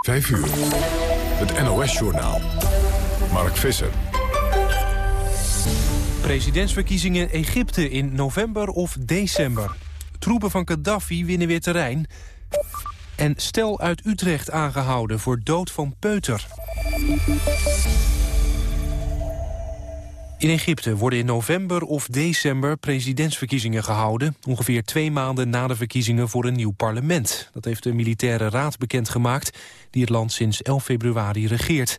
5 uur. Het NOS-journaal. Mark Visser. Presidentsverkiezingen Egypte in november of december. Troepen van Gaddafi winnen weer terrein. En stel uit Utrecht aangehouden voor dood van peuter. In Egypte worden in november of december presidentsverkiezingen gehouden... ongeveer twee maanden na de verkiezingen voor een nieuw parlement. Dat heeft de militaire raad bekendgemaakt... die het land sinds 11 februari regeert.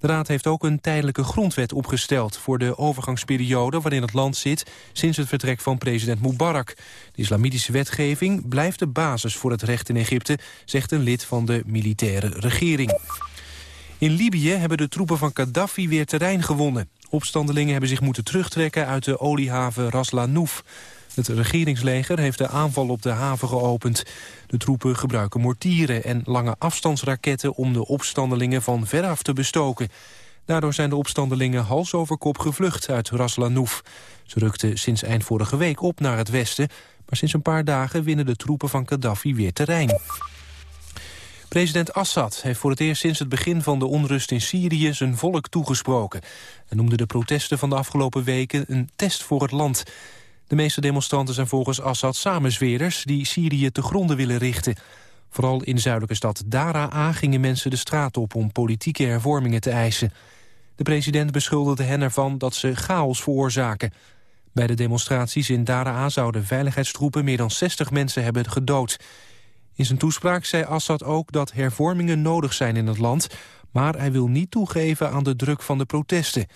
De raad heeft ook een tijdelijke grondwet opgesteld... voor de overgangsperiode waarin het land zit... sinds het vertrek van president Mubarak. De islamitische wetgeving blijft de basis voor het recht in Egypte... zegt een lid van de militaire regering. In Libië hebben de troepen van Gaddafi weer terrein gewonnen. Opstandelingen hebben zich moeten terugtrekken uit de oliehaven Ras Lanouf. Het regeringsleger heeft de aanval op de haven geopend. De troepen gebruiken mortieren en lange afstandsraketten... om de opstandelingen van veraf te bestoken. Daardoor zijn de opstandelingen hals over kop gevlucht uit Ras Lanouf. Ze rukten sinds eind vorige week op naar het westen... maar sinds een paar dagen winnen de troepen van Gaddafi weer terrein. President Assad heeft voor het eerst sinds het begin van de onrust in Syrië zijn volk toegesproken. en noemde de protesten van de afgelopen weken een test voor het land. De meeste demonstranten zijn volgens Assad samenzweerders die Syrië te gronden willen richten. Vooral in de zuidelijke stad Daraa gingen mensen de straat op om politieke hervormingen te eisen. De president beschuldigde hen ervan dat ze chaos veroorzaken. Bij de demonstraties in Daraa zouden veiligheidstroepen meer dan 60 mensen hebben gedood. In zijn toespraak zei Assad ook dat hervormingen nodig zijn in het land... maar hij wil niet toegeven aan de druk van de protesten.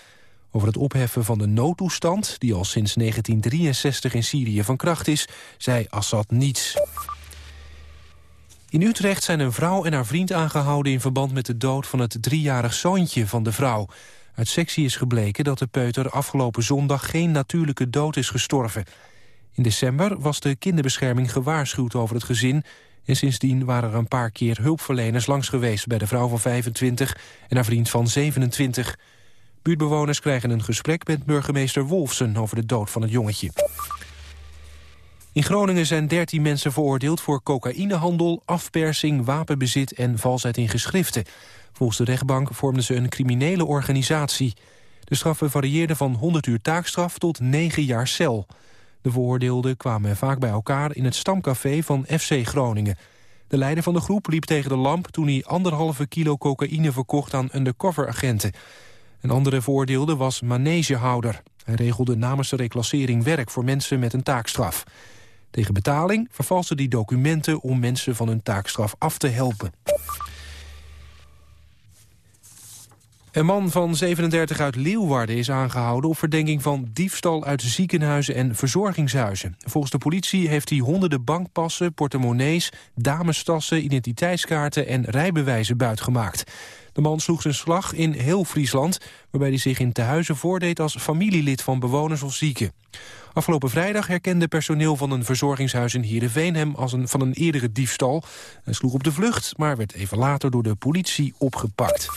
Over het opheffen van de noodtoestand, die al sinds 1963 in Syrië van kracht is, zei Assad niets. In Utrecht zijn een vrouw en haar vriend aangehouden in verband met de dood van het driejarig zoontje van de vrouw. Uit sectie is gebleken dat de peuter afgelopen zondag geen natuurlijke dood is gestorven. In december was de kinderbescherming gewaarschuwd over het gezin en sindsdien waren er een paar keer hulpverleners langs geweest... bij de vrouw van 25 en haar vriend van 27. Buurtbewoners krijgen een gesprek met burgemeester Wolfsen... over de dood van het jongetje. In Groningen zijn 13 mensen veroordeeld voor cocaïnehandel... afpersing, wapenbezit en valsheid in geschriften. Volgens de rechtbank vormden ze een criminele organisatie. De straffen varieerden van 100 uur taakstraf tot 9 jaar cel... De veroordeelden kwamen vaak bij elkaar in het stamcafé van FC Groningen. De leider van de groep liep tegen de lamp toen hij anderhalve kilo cocaïne verkocht aan undercover-agenten. Een andere veroordeelde was manegehouder. Hij regelde namens de reclassering werk voor mensen met een taakstraf. Tegen betaling vervalste hij documenten om mensen van hun taakstraf af te helpen. Een man van 37 uit Leeuwarden is aangehouden... op verdenking van diefstal uit ziekenhuizen en verzorgingshuizen. Volgens de politie heeft hij honderden bankpassen, portemonnees... damestassen, identiteitskaarten en rijbewijzen buitgemaakt. De man sloeg zijn slag in heel Friesland... waarbij hij zich in tehuizen voordeed als familielid van bewoners of zieken. Afgelopen vrijdag herkende personeel van een verzorgingshuis in Heerenveen... hem als een, van een eerdere diefstal. Hij sloeg op de vlucht, maar werd even later door de politie opgepakt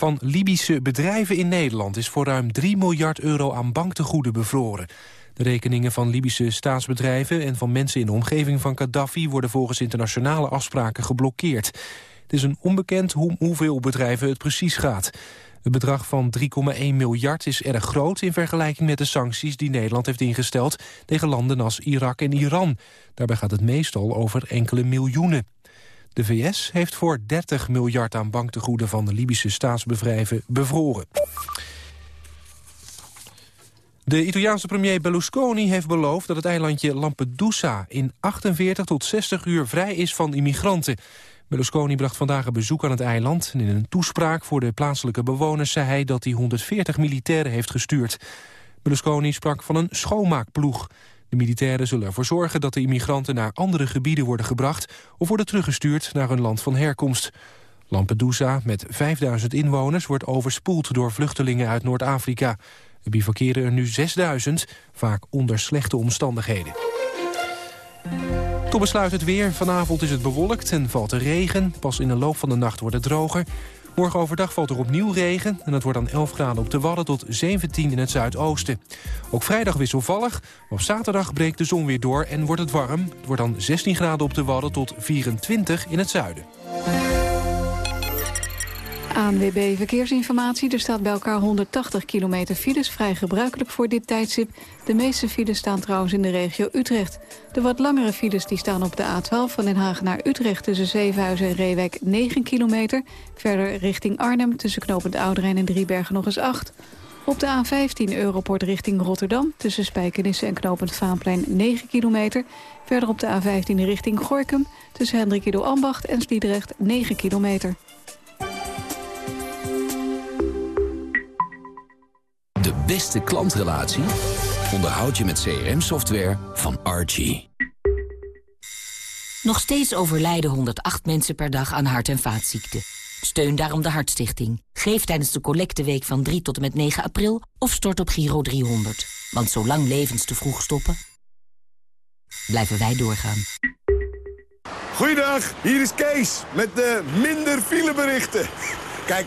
van Libische bedrijven in Nederland... is voor ruim 3 miljard euro aan banktegoeden bevroren. De rekeningen van Libische staatsbedrijven en van mensen in de omgeving van Gaddafi... worden volgens internationale afspraken geblokkeerd. Het is een onbekend hoe, hoeveel bedrijven het precies gaat. Het bedrag van 3,1 miljard is erg groot in vergelijking met de sancties die Nederland heeft ingesteld tegen landen als Irak en Iran. Daarbij gaat het meestal over enkele miljoenen. De VS heeft voor 30 miljard aan banktegoeden van de Libische staatsbedrijven bevroren. De Italiaanse premier Berlusconi heeft beloofd dat het eilandje Lampedusa in 48 tot 60 uur vrij is van immigranten. Berlusconi bracht vandaag een bezoek aan het eiland. En in een toespraak voor de plaatselijke bewoners zei hij dat hij 140 militairen heeft gestuurd. Berlusconi sprak van een schoonmaakploeg. De militairen zullen ervoor zorgen dat de immigranten naar andere gebieden worden gebracht... of worden teruggestuurd naar hun land van herkomst. Lampedusa, met 5000 inwoners, wordt overspoeld door vluchtelingen uit Noord-Afrika. Er bivakeren er nu 6000, vaak onder slechte omstandigheden. Tot besluit het weer. Vanavond is het bewolkt en valt er regen. Pas in de loop van de nacht wordt het droger. Morgen overdag valt er opnieuw regen en het wordt dan 11 graden op de Wadden tot 17 in het zuidoosten. Ook vrijdag wisselvallig, op zaterdag breekt de zon weer door en wordt het warm. Het wordt dan 16 graden op de Wadden tot 24 in het zuiden. ANWB Verkeersinformatie. Er staat bij elkaar 180 kilometer files, vrij gebruikelijk voor dit tijdstip. De meeste files staan trouwens in de regio Utrecht. De wat langere files die staan op de A12 van Den Haag naar Utrecht... tussen Zevenhuizen en Reewijk 9 kilometer. Verder richting Arnhem tussen knopend Ouderijn en Driebergen nog eens 8. Op de A15 Europort richting Rotterdam... tussen Spijkenisse en knopend Vaanplein 9 kilometer. Verder op de A15 richting Gorkum... tussen Hendrik Ambacht en Sliedrecht 9 kilometer. Beste klantrelatie onderhoud je met CRM-software van Archie. Nog steeds overlijden 108 mensen per dag aan hart- en vaatziekten. Steun daarom de Hartstichting. Geef tijdens de collecteweek van 3 tot en met 9 april of stort op Giro 300. Want zolang levens te vroeg stoppen, blijven wij doorgaan. Goeiedag, hier is Kees met de minder fileberichten. Kijk,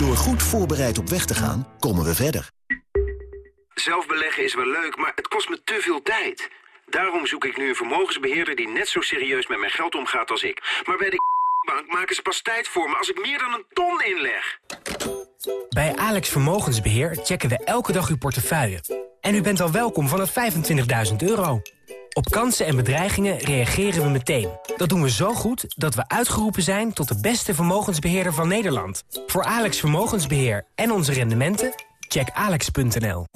Door goed voorbereid op weg te gaan, komen we verder. Zelf beleggen is wel leuk, maar het kost me te veel tijd. Daarom zoek ik nu een vermogensbeheerder die net zo serieus met mijn geld omgaat als ik. Maar bij de bank maken ze pas tijd voor me als ik meer dan een ton inleg. Bij Alex Vermogensbeheer checken we elke dag uw portefeuille. En u bent al welkom vanaf 25.000 euro. Op kansen en bedreigingen reageren we meteen. Dat doen we zo goed dat we uitgeroepen zijn tot de beste vermogensbeheerder van Nederland. Voor Alex Vermogensbeheer en onze rendementen, check alex.nl.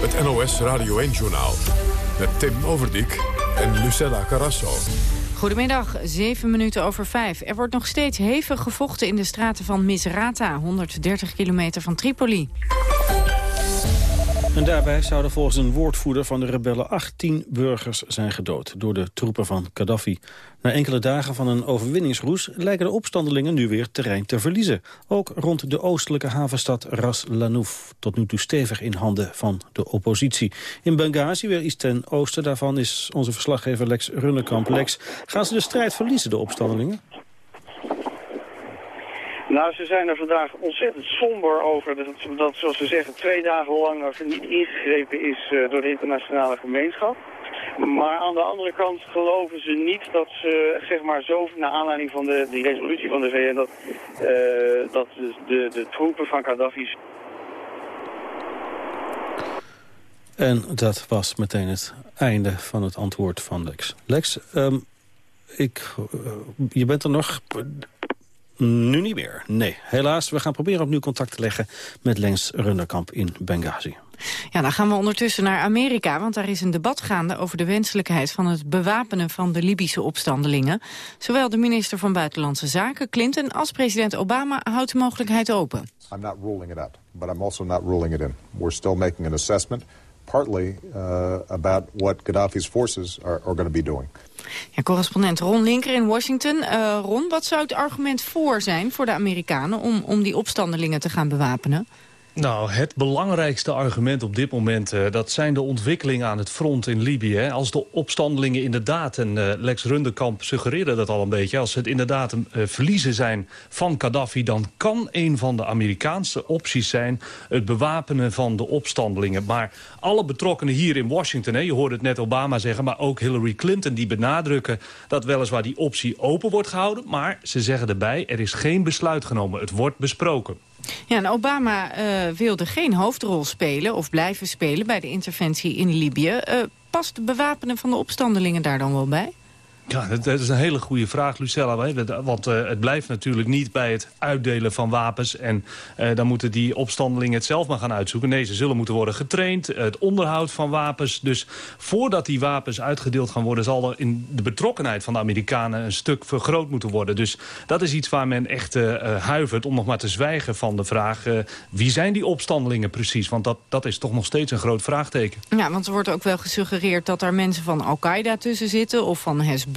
Het NOS Radio 1-journaal met Tim Overdijk en Lucella Carrasso. Goedemiddag, 7 minuten over 5. Er wordt nog steeds hevig gevochten in de straten van Misrata, 130 kilometer van Tripoli. En daarbij zouden volgens een woordvoerder van de rebellen 18 burgers zijn gedood door de troepen van Gaddafi. Na enkele dagen van een overwinningsroes lijken de opstandelingen nu weer terrein te verliezen. Ook rond de oostelijke havenstad Ras Lanouf, tot nu toe stevig in handen van de oppositie. In Benghazi, weer iets ten oosten daarvan, is onze verslaggever Lex Runnekamp. Lex, gaan ze de strijd verliezen, de opstandelingen? Nou, ze zijn er vandaag ontzettend somber over dat, dat zoals ze zeggen, twee dagen lang er niet ingegrepen is uh, door de internationale gemeenschap. Maar aan de andere kant geloven ze niet dat ze, zeg maar, zo naar aanleiding van de, die resolutie van de VN, dat, uh, dat de, de, troepen van Gaddafi's En dat was meteen het einde van het antwoord van Lex. Lex, um, ik, uh, je bent er nog nu niet meer. Nee, helaas. We gaan proberen opnieuw contact te leggen met Lens Runderkamp in Benghazi. Ja, dan gaan we ondertussen naar Amerika, want daar is een debat gaande over de wenselijkheid van het bewapenen van de Libische opstandelingen. Zowel de minister van Buitenlandse Zaken, Clinton, als president Obama houdt de mogelijkheid open. I'm not ruling it out, but I'm also not ruling it in. We're still making an assessment, partly uh, about what Gaddafi's forces are, are going to be doing. Ja, correspondent Ron Linker in Washington. Uh, Ron, wat zou het argument voor zijn voor de Amerikanen om, om die opstandelingen te gaan bewapenen? Nou, het belangrijkste argument op dit moment... Uh, dat zijn de ontwikkelingen aan het front in Libië. Als de opstandelingen inderdaad, en uh, Lex Runderkamp suggereerde dat al een beetje... als het inderdaad een uh, verliezen zijn van Gaddafi... dan kan een van de Amerikaanse opties zijn... het bewapenen van de opstandelingen. Maar alle betrokkenen hier in Washington... Hè, je hoorde het net Obama zeggen, maar ook Hillary Clinton... die benadrukken dat weliswaar die optie open wordt gehouden... maar ze zeggen erbij, er is geen besluit genomen. Het wordt besproken. Ja, en Obama uh, wilde geen hoofdrol spelen of blijven spelen bij de interventie in Libië. Uh, past bewapenen van de opstandelingen daar dan wel bij? Ja, dat, is een hele goede vraag, Lucella. Want uh, het blijft natuurlijk niet bij het uitdelen van wapens. En uh, dan moeten die opstandelingen het zelf maar gaan uitzoeken. Nee, ze zullen moeten worden getraind. Het onderhoud van wapens. Dus voordat die wapens uitgedeeld gaan worden... zal er in de betrokkenheid van de Amerikanen een stuk vergroot moeten worden. Dus dat is iets waar men echt huivert. Om nog maar te zwijgen van de vraag... wie zijn die opstandelingen precies? Want dat, dat is toch nog steeds een groot vraagteken. Ja, want er wordt ook wel gesuggereerd dat er mensen van Al-Qaeda tussen zitten... of van Hezbollah.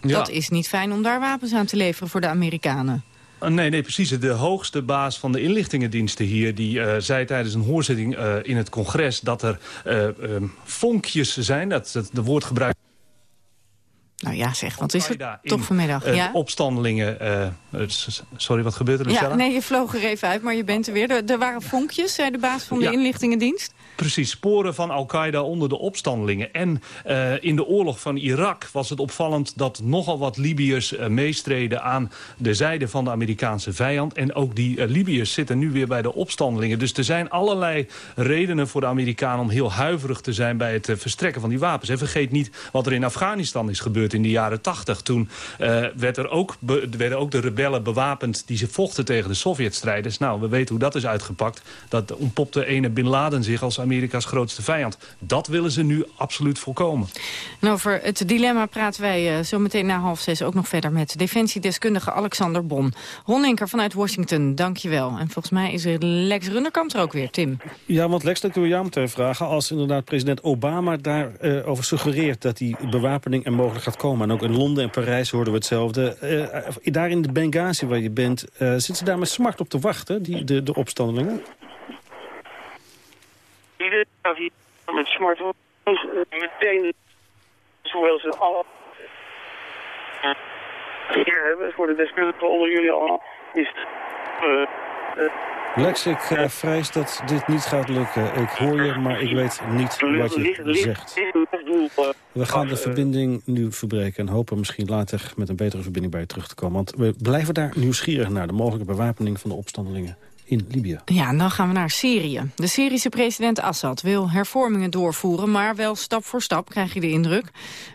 Ja. Dat is niet fijn om daar wapens aan te leveren voor de Amerikanen. Uh, Nee, nee, precies. De hoogste baas van de inlichtingendiensten hier... die uh, zei tijdens een hoorzitting uh, in het congres... dat er um, vonkjes zijn, dat, dat de woordgebruik... Nou ja, zeg, wat is het toch vanmiddag? Uh, ja? Opstandelingen... Uh, sorry, wat gebeurt er, Lucella? Ja, nee, je vloog er even uit, maar je bent er weer. Er, er waren vonkjes, zei de baas van de Ja. inlichtingendienst. Precies, sporen van Al-Qaeda onder de opstandelingen. En uh, in de oorlog van Irak was het opvallend dat nogal wat Libiërs uh, meestreden aan de zijde van de Amerikaanse vijand. En ook die uh, Libiërs zitten nu weer bij de opstandelingen. Dus er zijn allerlei redenen voor de Amerikanen om heel huiverig te zijn bij het verstrekken van die wapens. En vergeet niet wat er in Afghanistan is gebeurd in de jaren tachtig. Toen werd er ook werden ook de rebellen bewapend die ze vochten tegen de Sovjetstrijders. Nou, we weten hoe dat is uitgepakt. Dat ontpopte ene Bin Laden zich als Amerika's grootste vijand. Dat willen ze nu absoluut voorkomen. En over het dilemma praten wij uh, zo meteen na half zes ook nog verder met defensiedeskundige Alexander Bon. Ron Inker vanuit Washington, dankjewel. En volgens mij is er Lex Runderkamp er ook weer, Tim. Ja, want Lex, dat kun je jou meteen vragen. Als inderdaad president Obama daarover uh, suggereert dat die bewapening er mogelijk gaat komen. En ook in Londen en Parijs hoorden we hetzelfde. Uh, daar in de Benghazi waar je bent, zitten ze daar met smart op te wachten, die, de, de opstandelingen? Iedereen hier met smart meteen, zowel ze alle hier hebben, voor de deskundigen onder jullie allemaal, is het... Uh, uh, Lex, ik uh, vrees dat dit niet gaat lukken. Ik hoor je, maar ik weet niet wat je zegt. We gaan de verbinding nu verbreken en hopen misschien later met een betere verbinding bij je terug te komen. Want we blijven daar nieuwsgierig naar de mogelijke bewapening van de opstandelingen in Libië. Ja, en dan gaan we naar Syrië. De Syrische president Assad wil hervormingen doorvoeren... maar wel stap voor stap, krijg je de indruk.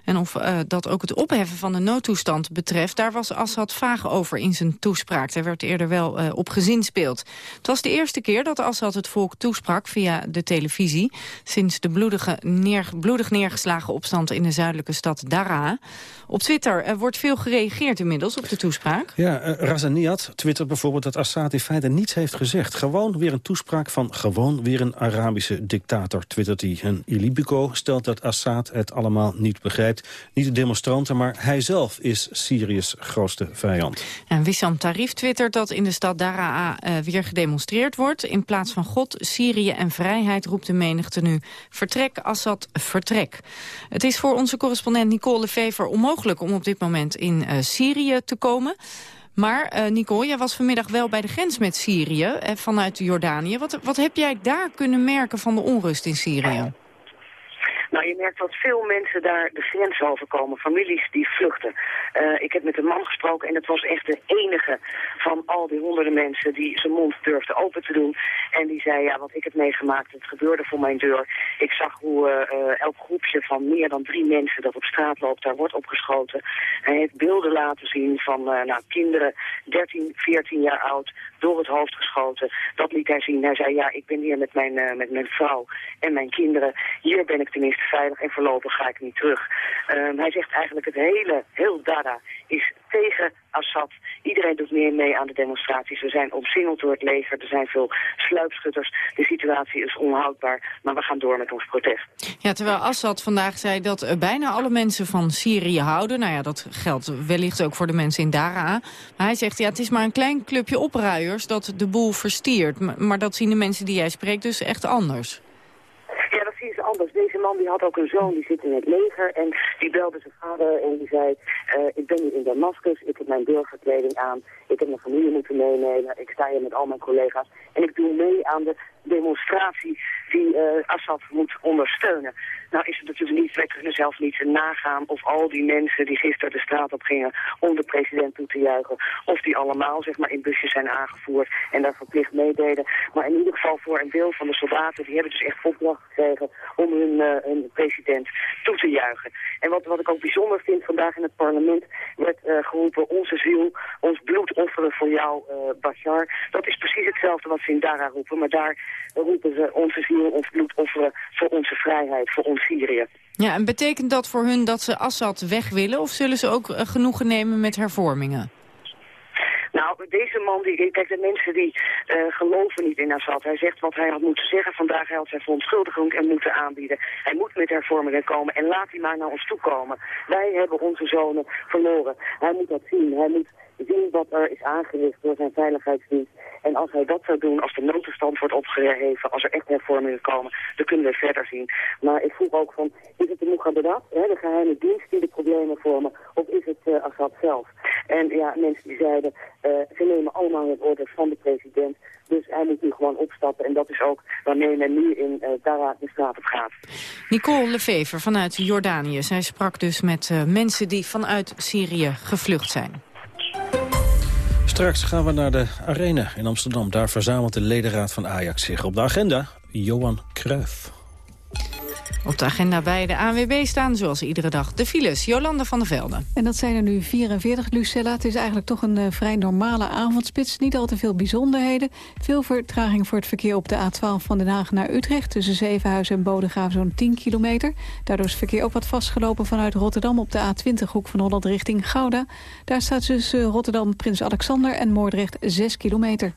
En of uh, dat ook het opheffen van de noodtoestand betreft... daar was Assad vaag over in zijn toespraak. Daar werd eerder wel uh, op gezinspeeld. Het was de eerste keer dat Assad het volk toesprak via de televisie... sinds de bloedige neer, bloedig neergeslagen opstand in de zuidelijke stad Daraa. Op Twitter uh, wordt veel gereageerd inmiddels op de toespraak. Ja, uh, Razaniat twittert bijvoorbeeld dat Assad in feite niets heeft gezegd. Gewoon weer een toespraak van gewoon weer een Arabische dictator, twittert hij. En Ilibico stelt dat Assad het allemaal niet begrijpt. Niet de demonstranten, maar hij zelf is Syrië's grootste vijand. En Wissam Tarif twittert dat in de stad Daraa uh, weer gedemonstreerd wordt. In plaats van God, Syrië en vrijheid roept de menigte nu. Vertrek, Assad, vertrek. Het is voor onze correspondent Nicole Lefever onmogelijk om op dit moment in uh, Syrië te komen. Maar uh, Nicole, jij was vanmiddag wel bij de grens met Syrië eh, vanuit Jordanië. Wat, wat heb jij daar kunnen merken van de onrust in Syrië? Nou, je merkt dat veel mensen daar de grens overkomen, families die vluchten. Uh, ik heb met een man gesproken en het was echt de enige van al die honderden mensen die zijn mond durfde open te doen. En die zei, ja, wat ik heb meegemaakt, het gebeurde voor mijn deur. Ik zag hoe uh, elk groepje van meer dan drie mensen dat op straat loopt, daar wordt opgeschoten. Hij heeft beelden laten zien van uh, nou, kinderen, 13, 14 jaar oud, door het hoofd geschoten. Dat liet hij zien. Hij zei, ja, ik ben hier met mijn, uh, met mijn vrouw en mijn kinderen. Hier ben ik tenminste veilig en voorlopig ga ik niet terug. Um, hij zegt eigenlijk het hele, heel Dada is tegen Assad. Iedereen doet meer mee aan de demonstraties. We zijn omsingeld door het leger. Er zijn veel sluipschutters. De situatie is onhoudbaar. Maar we gaan door met ons protest. Ja, terwijl Assad vandaag zei dat uh, bijna alle mensen van Syrië houden. Nou ja, dat geldt wellicht ook voor de mensen in Daraa. Maar hij zegt, ja, het is maar een klein clubje opruiers dat de boel verstiert. Maar dat zien de mensen die jij spreekt dus echt anders. Ja, dat zien ze anders. Deze man die had ook een zoon, die zit in het leger. En die belde zijn vader en die zei... Uh, ik ben hier in Damascus, ik heb mijn burgerkleding aan. Ik heb mijn familie moeten meenemen. Ik sta hier met al mijn collega's. En ik doe mee aan de demonstratie die uh, Assad moet ondersteunen. Nou is het natuurlijk niet, wij kunnen zelf niet nagaan of al die mensen die gisteren de straat op gingen om de president toe te juichen, of die allemaal zeg maar in busjes zijn aangevoerd en daar verplicht meededen. Maar in ieder geval voor een deel van de soldaten, die hebben dus echt opdracht gekregen om hun, uh, hun president toe te juichen. En wat, wat ik ook bijzonder vind, vandaag in het parlement werd uh, geroepen, onze ziel, ons bloed offeren voor jou, uh, Bashar. Dat is precies hetzelfde wat ze in Dara roepen, maar daar roepen ze onze ziel, ons bloed offeren voor onze vrijheid, voor ons Syrië. Ja, en betekent dat voor hun dat ze Assad weg willen of zullen ze ook genoegen nemen met hervormingen? Nou, deze man, die, kijk, de mensen die uh, geloven niet in Assad. Hij zegt wat hij had moeten zeggen. Vandaag hij had zijn verontschuldiging en moeten aanbieden. Hij moet met hervormingen komen en laat hij maar naar ons toe komen. Wij hebben onze zonen verloren. Hij moet dat zien. Hij moet zien wat er is aangericht door zijn veiligheidsdienst. En als hij dat zou doen, als de noodtoestand wordt opgeheven, als er echt hervormingen komen, dan kunnen we verder zien. Maar ik vroeg ook van, is het de Moughabarat, de geheime dienst die de problemen vormen, of is het uh, Assad zelf? En ja, mensen die zeiden, uh, ze nemen allemaal het orders van de president, dus hij moet nu gewoon opstappen. En dat is ook waarmee men nu in uh, Dara de straat op gaat. Nicole Lefever vanuit Jordanië. Zij sprak dus met mensen die vanuit Syrië gevlucht zijn. Straks gaan we naar de Arena in Amsterdam. Daar verzamelt de ledenraad van Ajax zich. Op de agenda Johan Cruijff. Op de agenda bij de ANWB staan, zoals iedere dag, de files. Jolanda van der Velde. En dat zijn er nu 44, Lucella. Het is eigenlijk toch een uh, vrij normale avondspits. Niet al te veel bijzonderheden. Veel vertraging voor het verkeer op de A12 van Den Haag naar Utrecht. Tussen Zevenhuizen en Bodegraven zo'n 10 kilometer. Daardoor is het verkeer ook wat vastgelopen vanuit Rotterdam... op de A20 hoek van Holland richting Gouda. Daar staat tussen Rotterdam, Prins Alexander en Moordrecht 6 kilometer.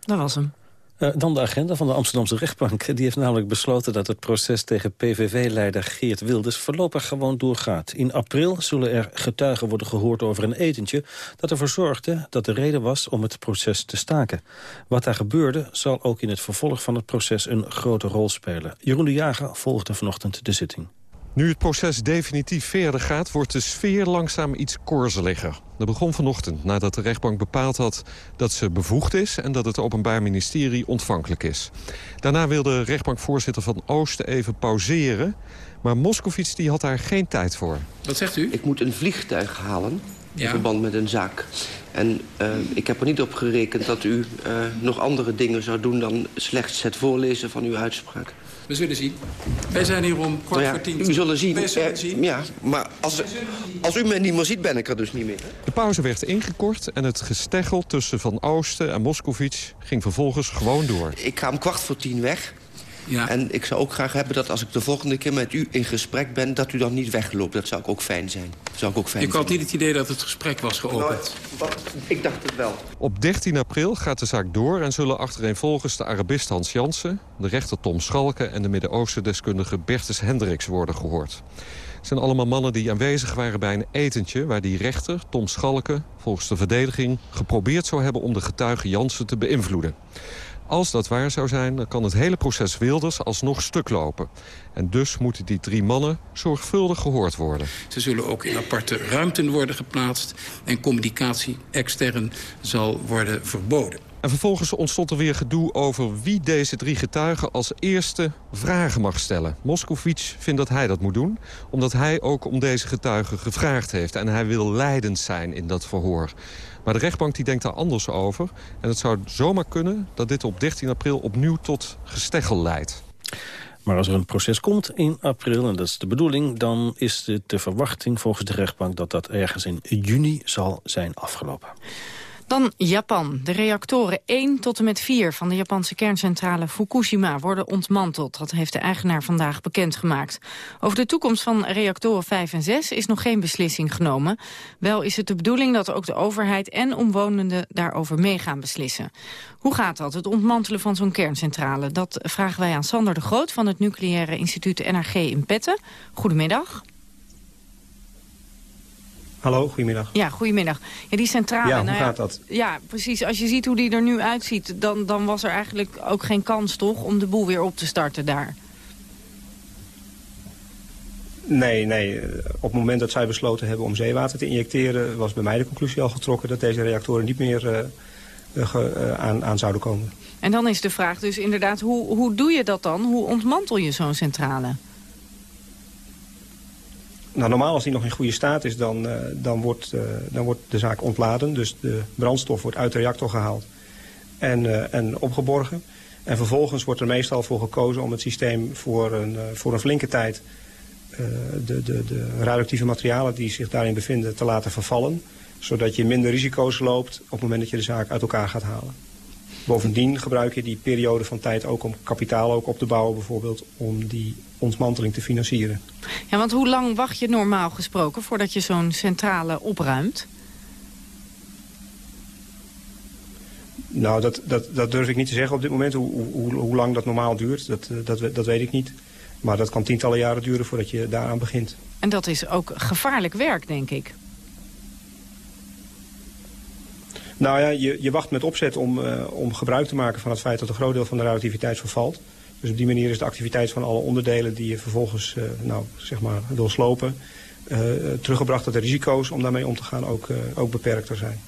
Dat was hem. Uh, dan de agenda van de Amsterdamse rechtbank. Die heeft namelijk besloten dat het proces tegen PVV-leider Geert Wilders voorlopig gewoon doorgaat. In april zullen er getuigen worden gehoord over een etentje dat ervoor zorgde dat de reden was om het proces te staken. Wat daar gebeurde zal ook in het vervolg van het proces een grote rol spelen. Jeroen de Jager volgde vanochtend de zitting. Nu het proces definitief verder gaat, wordt de sfeer langzaam iets korzeliger. Dat begon vanochtend nadat de rechtbank bepaald had dat ze bevoegd is... en dat het Openbaar Ministerie ontvankelijk is. Daarna wilde rechtbankvoorzitter Van Oosten even pauzeren... maar Moskovits die had daar geen tijd voor. Wat zegt u? Ik moet een vliegtuig halen in verband met een zaak. En uh, ik heb er niet op gerekend dat u uh, nog andere dingen zou doen... dan slechts het voorlezen van uw uitspraak. We zullen zien. Wij zijn hier om kwart nou ja, voor tien. U zullen zien. Wij zullen zien. Ja, maar als, als u me niet meer ziet, ben ik er dus niet meer. De pauze werd ingekort en het gesteggel tussen Van Oosten en Moscovici ging vervolgens gewoon door. Ik ga om kwart voor tien weg. Ja. En ik zou ook graag hebben dat als ik de volgende keer met u in gesprek ben... dat u dan niet wegloopt. Dat zou ook fijn zijn. Zou ik ook fijn ik had niet het idee dat het gesprek was geopend. Nou, ik dacht het wel. Op 13 april gaat de zaak door en zullen achtereenvolgens de Arabist Hans Jansen... de rechter Tom Schalken en de Midden-Oosten-deskundige Bertus Hendricks worden gehoord. Het zijn allemaal mannen die aanwezig waren bij een etentje... waar die rechter, Tom Schalken, volgens de verdediging... geprobeerd zou hebben om de getuige Jansen te beïnvloeden. Als dat waar zou zijn, dan kan het hele proces Wilders alsnog stuk lopen. En dus moeten die drie mannen zorgvuldig gehoord worden. Ze zullen ook in aparte ruimten worden geplaatst... en communicatie extern zal worden verboden. En vervolgens ontstond er weer gedoe over wie deze drie getuigen als eerste vragen mag stellen. Moscovic vindt dat hij dat moet doen, omdat hij ook om deze getuigen gevraagd heeft. En hij wil leidend zijn in dat verhoor. Maar de rechtbank die denkt daar anders over. En het zou zomaar kunnen dat dit op 13 april opnieuw tot gesteggel leidt. Maar als er een proces komt in april, en dat is de bedoeling... dan is het de verwachting volgens de rechtbank dat dat ergens in juni zal zijn afgelopen. Dan Japan. De reactoren 1 tot en met 4 van de Japanse kerncentrale Fukushima worden ontmanteld. Dat heeft de eigenaar vandaag bekendgemaakt. Over de toekomst van reactoren 5 en 6 is nog geen beslissing genomen. Wel is het de bedoeling dat ook de overheid en omwonenden daarover mee gaan beslissen. Hoe gaat dat, het ontmantelen van zo'n kerncentrale? Dat vragen wij aan Sander de Groot van het Nucleaire Instituut NRG in Petten. Goedemiddag. Hallo, goedemiddag. Ja, goedemiddag. Ja, die centrale... Ja, hoe nou gaat dat? Ja, precies. Als je ziet hoe die er nu uitziet... Dan, dan was er eigenlijk ook geen kans, toch, om de boel weer op te starten daar? Nee, nee. Op het moment dat zij besloten hebben om zeewater te injecteren... was bij mij de conclusie al getrokken dat deze reactoren niet meer uh, uh, aan, aan zouden komen. En dan is de vraag dus inderdaad, hoe, hoe doe je dat dan? Hoe ontmantel je zo'n centrale? Nou, normaal als die nog in goede staat is, dan, uh, dan, wordt, uh, dan wordt de zaak ontladen. Dus de brandstof wordt uit de reactor gehaald en, uh, en opgeborgen. En vervolgens wordt er meestal voor gekozen om het systeem voor een, voor een flinke tijd... de, de, de radioactieve materialen die zich daarin bevinden te laten vervallen. Zodat je minder risico's loopt op het moment dat je de zaak uit elkaar gaat halen. Bovendien gebruik je die periode van tijd ook om kapitaal ook op te bouwen bijvoorbeeld... om die ontmanteling te financieren. Ja, want hoe lang wacht je normaal gesproken voordat je zo'n centrale opruimt? Nou, dat, dat, dat durf ik niet te zeggen op dit moment. Hoe, hoe, hoe lang dat normaal duurt, dat, dat, dat weet ik niet. Maar dat kan tientallen jaren duren voordat je daaraan begint. En dat is ook gevaarlijk werk, denk ik. Nou ja, je, je wacht met opzet om, uh, om gebruik te maken van het feit dat een groot deel van de radioactiviteit vervalt. Dus op die manier is de activiteit van alle onderdelen die je vervolgens uh, nou, zeg maar, wil slopen... Uh, teruggebracht dat de risico's om daarmee om te gaan ook, ook beperkter zijn.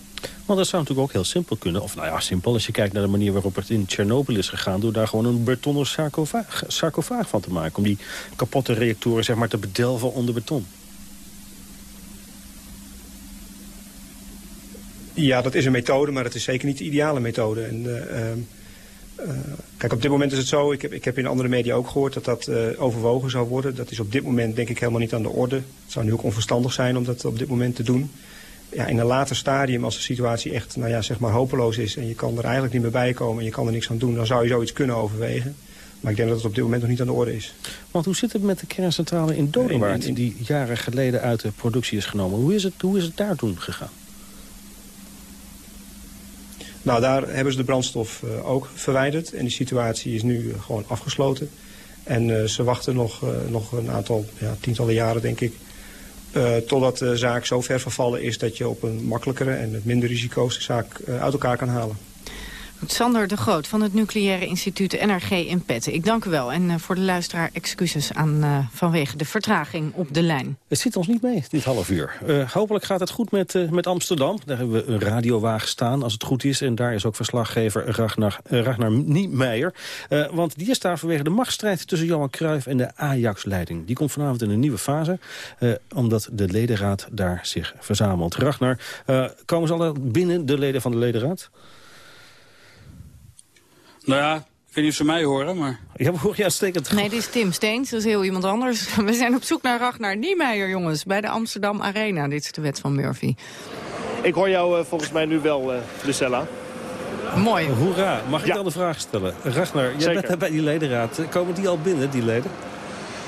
Want dat zou natuurlijk ook heel simpel kunnen. Of nou ja, simpel als je kijkt naar de manier waarop het in Tsjernobyl is gegaan... door daar gewoon een betonnen sarcofaag, sarcofaag van te maken. Om die kapotte reactoren zeg maar, te bedelven onder beton. Ja, dat is een methode, maar het is zeker niet de ideale methode. En, uh, uh, kijk, op dit moment is het zo, ik heb, ik heb in andere media ook gehoord dat dat uh, overwogen zou worden. Dat is op dit moment denk ik helemaal niet aan de orde. Het zou nu ook onverstandig zijn om dat op dit moment te doen. Ja, in een later stadium, als de situatie echt nou ja, zeg maar hopeloos is... en je kan er eigenlijk niet meer bij komen en je kan er niks aan doen... dan zou je zoiets kunnen overwegen. Maar ik denk dat het op dit moment nog niet aan de orde is. Want hoe zit het met de kerncentrale in Dodewaard... die jaren geleden uit de productie is genomen? Hoe is het, hoe is het daar toen gegaan? Nou, daar hebben ze de brandstof uh, ook verwijderd. En die situatie is nu uh, gewoon afgesloten. En uh, ze wachten nog, nog een aantal, ja, tientallen jaren denk ik... totdat de zaak zo ver vervallen is dat je op een makkelijkere en met minder risico's de zaak uit elkaar kan halen. Sander de Groot van het Nucleaire Instituut NRG in Petten. Ik dank u wel. En uh, voor de luisteraar excuses aan, uh, vanwege de vertraging op de lijn. Het zit ons niet mee, dit half uur. Uh, hopelijk gaat het goed met, met Amsterdam. Daar hebben we een radiowagen staan, als het goed is. En daar is ook verslaggever Ragnar, Ragnar Niemeyer. want die is daar vanwege de machtsstrijd tussen Johan Cruijff en de Ajax-leiding. Die komt vanavond in een nieuwe fase, omdat de ledenraad daar zich verzamelt. Ragnar, komen ze al binnen, de leden van de ledenraad? Nou ja, ik weet niet of ze mij horen, maar... Ja, hoor je uitstekend. Nee, dit is Tim Steens, dat is heel iemand anders. We zijn op zoek naar Ragnar Niemeyer, jongens, bij de Amsterdam Arena. Dit is de wet van Murphy. Ik hoor jou uh, volgens mij nu wel, uh, Lucella. Mooi. Hoera. Mag ik ja. dan de vraag stellen? Ragnar, jij bent bij die ledenraad. Komen die al binnen, die leden?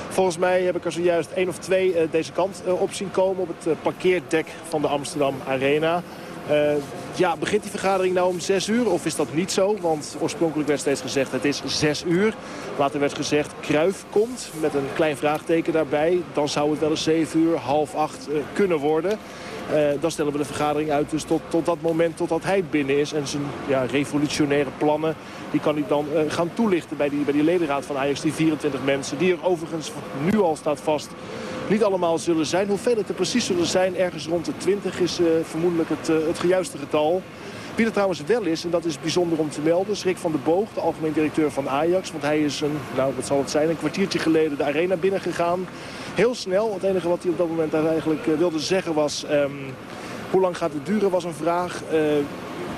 Volgens mij heb ik er zojuist één of twee uh, deze kant op zien komen... op het parkeerdek van de Amsterdam Arena... Uh, ja, begint die vergadering nou om 6 uur of is dat niet zo? Want oorspronkelijk werd steeds gezegd het is 6 uur. Later werd gezegd Kruif komt met een klein vraagteken daarbij. Dan zou het wel eens 7 uur, half 8 uh, kunnen worden. Uh, dan stellen we de vergadering uit dus tot, tot dat moment totdat hij binnen is. En zijn ja, revolutionaire plannen die kan hij dan gaan toelichten bij die, bij die ledenraad van Ajax. Die 24 mensen die er overigens nu al staat vast niet allemaal zullen zijn. Hoeveel het er precies zullen zijn, ergens rond de 20 is uh, vermoedelijk het, uh, het gejuiste getal. Wie er trouwens wel is, en dat is bijzonder om te melden... is Rick van der Boog, de algemeen directeur van Ajax. Want hij is een, nou wat zal het zijn, een kwartiertje geleden de arena binnengegaan. Heel snel. Het enige wat hij op dat moment eigenlijk uh, wilde zeggen was... Um, hoe lang gaat het duren, was een vraag.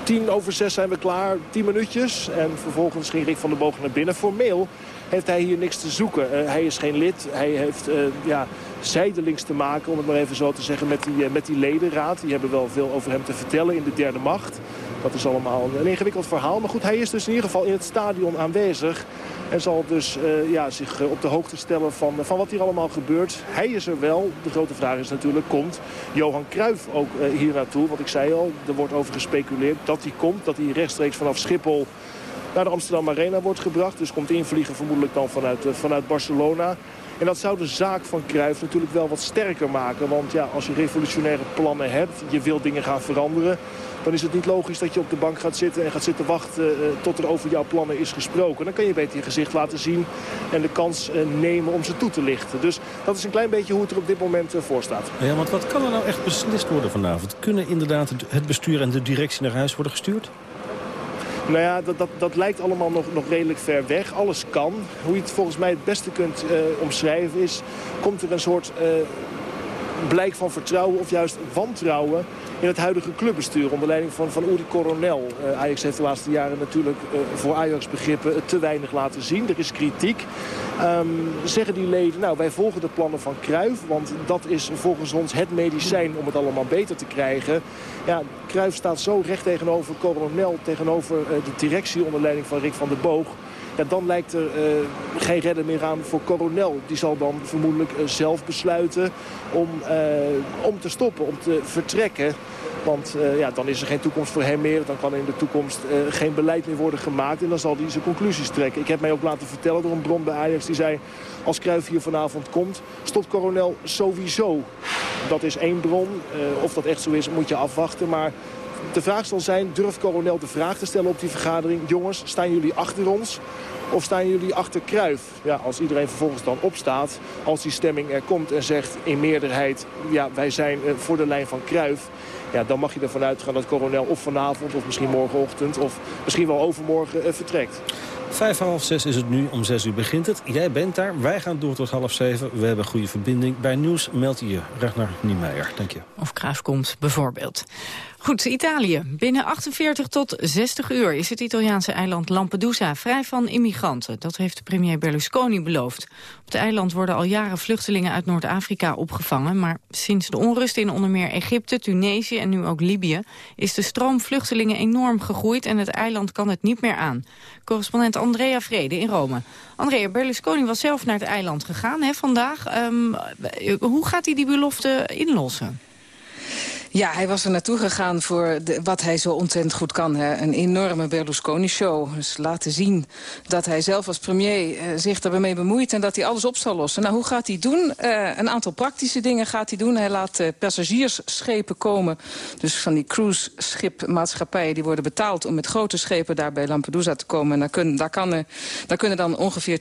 tien over zes zijn we klaar, tien minuutjes. En vervolgens ging Rick van der Boog naar binnen. Formeel heeft hij hier niks te zoeken. Uh, hij is geen lid. Hij heeft uh, ja, zijdelings te maken, om het maar even zo te zeggen, met die, uh, met die ledenraad. Die hebben wel veel over hem te vertellen in de derde macht. Dat is allemaal een ingewikkeld verhaal. Maar goed, hij is dus in ieder geval in het stadion aanwezig. En zal dus ja, zich op de hoogte stellen van, van wat hier allemaal gebeurt. Hij is er wel. De grote vraag is natuurlijk, komt Johan Cruijff ook hier naartoe? Want ik zei al, er wordt over gespeculeerd dat hij komt. Dat hij rechtstreeks vanaf Schiphol naar de Amsterdam Arena wordt gebracht. Dus komt invliegen vermoedelijk dan vanuit, vanuit Barcelona. En dat zou de zaak van Cruijff natuurlijk wel wat sterker maken. Want ja, als je revolutionaire plannen hebt, je wilt dingen gaan veranderen... dan is het niet logisch dat je op de bank gaat zitten en gaat zitten wachten uh, tot er over jouw plannen is gesproken. Dan kan je beter je gezicht laten zien en de kans uh, nemen om ze toe te lichten. Dus dat is een klein beetje hoe het er op dit moment voor staat. Ja, want wat kan er nou echt beslist worden vanavond? Kunnen inderdaad het bestuur en de directie naar huis worden gestuurd? Nou ja, dat, dat, dat lijkt allemaal nog, nog redelijk ver weg. Alles kan. Hoe je het volgens mij het beste kunt uh, omschrijven is... komt er een soort uh, blijk van vertrouwen of juist wantrouwen in het huidige clubbestuur onder leiding van, van Uri Coronel. Uh, Ajax heeft de laatste jaren natuurlijk uh, voor Ajax begrippen te weinig laten zien. Er is kritiek. Um, zeggen die leden, nou wij volgen de plannen van Cruijff, want dat is volgens ons het medicijn om het allemaal beter te krijgen. Ja, Cruijff staat zo recht tegenover Coronel, tegenover uh, de directie onder leiding van Rick van der Boog. Ja, dan lijkt er uh, geen redder meer aan voor Coronel. Die zal dan vermoedelijk uh, zelf besluiten om, uh, om te stoppen, om te vertrekken. Want ja, dan is er geen toekomst voor hem meer. Dan kan in de toekomst geen beleid meer worden gemaakt. En dan zal hij zijn conclusies trekken. Ik heb mij ook laten vertellen door een bron bij Ajax. Die zei, als Cruijff hier vanavond komt, stopt Coronel sowieso. Dat is één bron. of dat echt zo is, moet je afwachten. Maar de vraag zal zijn, durft Coronel de vraag te stellen op die vergadering... jongens, staan jullie achter ons of staan jullie achter Kruif? Ja, als iedereen vervolgens dan opstaat, als die stemming er komt en zegt in meerderheid... ja, wij zijn voor de lijn van Kruif... Ja, dan mag je ervan uitgaan dat Coronel of vanavond of misschien morgenochtend... of misschien wel overmorgen vertrekt. Vijf half zes is het nu, om zes uur begint het. Jij bent daar, wij gaan door tot half zeven. We hebben goede verbinding. Bij nieuws meld je je, Ragnar Niemeyer. Dank je. Of Kruif komt, bijvoorbeeld. Goed, Italië. Binnen 48 tot 60 uur is het Italiaanse eiland Lampedusa vrij van immigranten. Dat heeft premier Berlusconi beloofd. Op het eiland worden al jaren vluchtelingen uit Noord-Afrika opgevangen. Maar sinds de onrust in onder meer Egypte, Tunesië en nu ook Libië... is de stroom vluchtelingen enorm gegroeid en het eiland kan het niet meer aan. Correspondent Andrea Vrede in Rome. Andrea, Berlusconi was zelf naar het eiland gegaan hè, vandaag. Um, hoe gaat hij die belofte inlossen? Ja, hij was er naartoe gegaan voor de, wat hij zo ontzettend goed kan. Hè. Een enorme Berlusconi-show. Dus laten zien dat hij zelf als premier uh, zich ermee bemoeit... en dat hij alles op zal lossen. Nou, hoe gaat hij doen? Uh, een aantal praktische dingen gaat hij doen. Hij laat uh, passagiersschepen komen. Dus van die cruise-schipmaatschappijen die worden betaald... om met grote schepen daar bij Lampedusa te komen. En daar, daar, kan daar kunnen dan ongeveer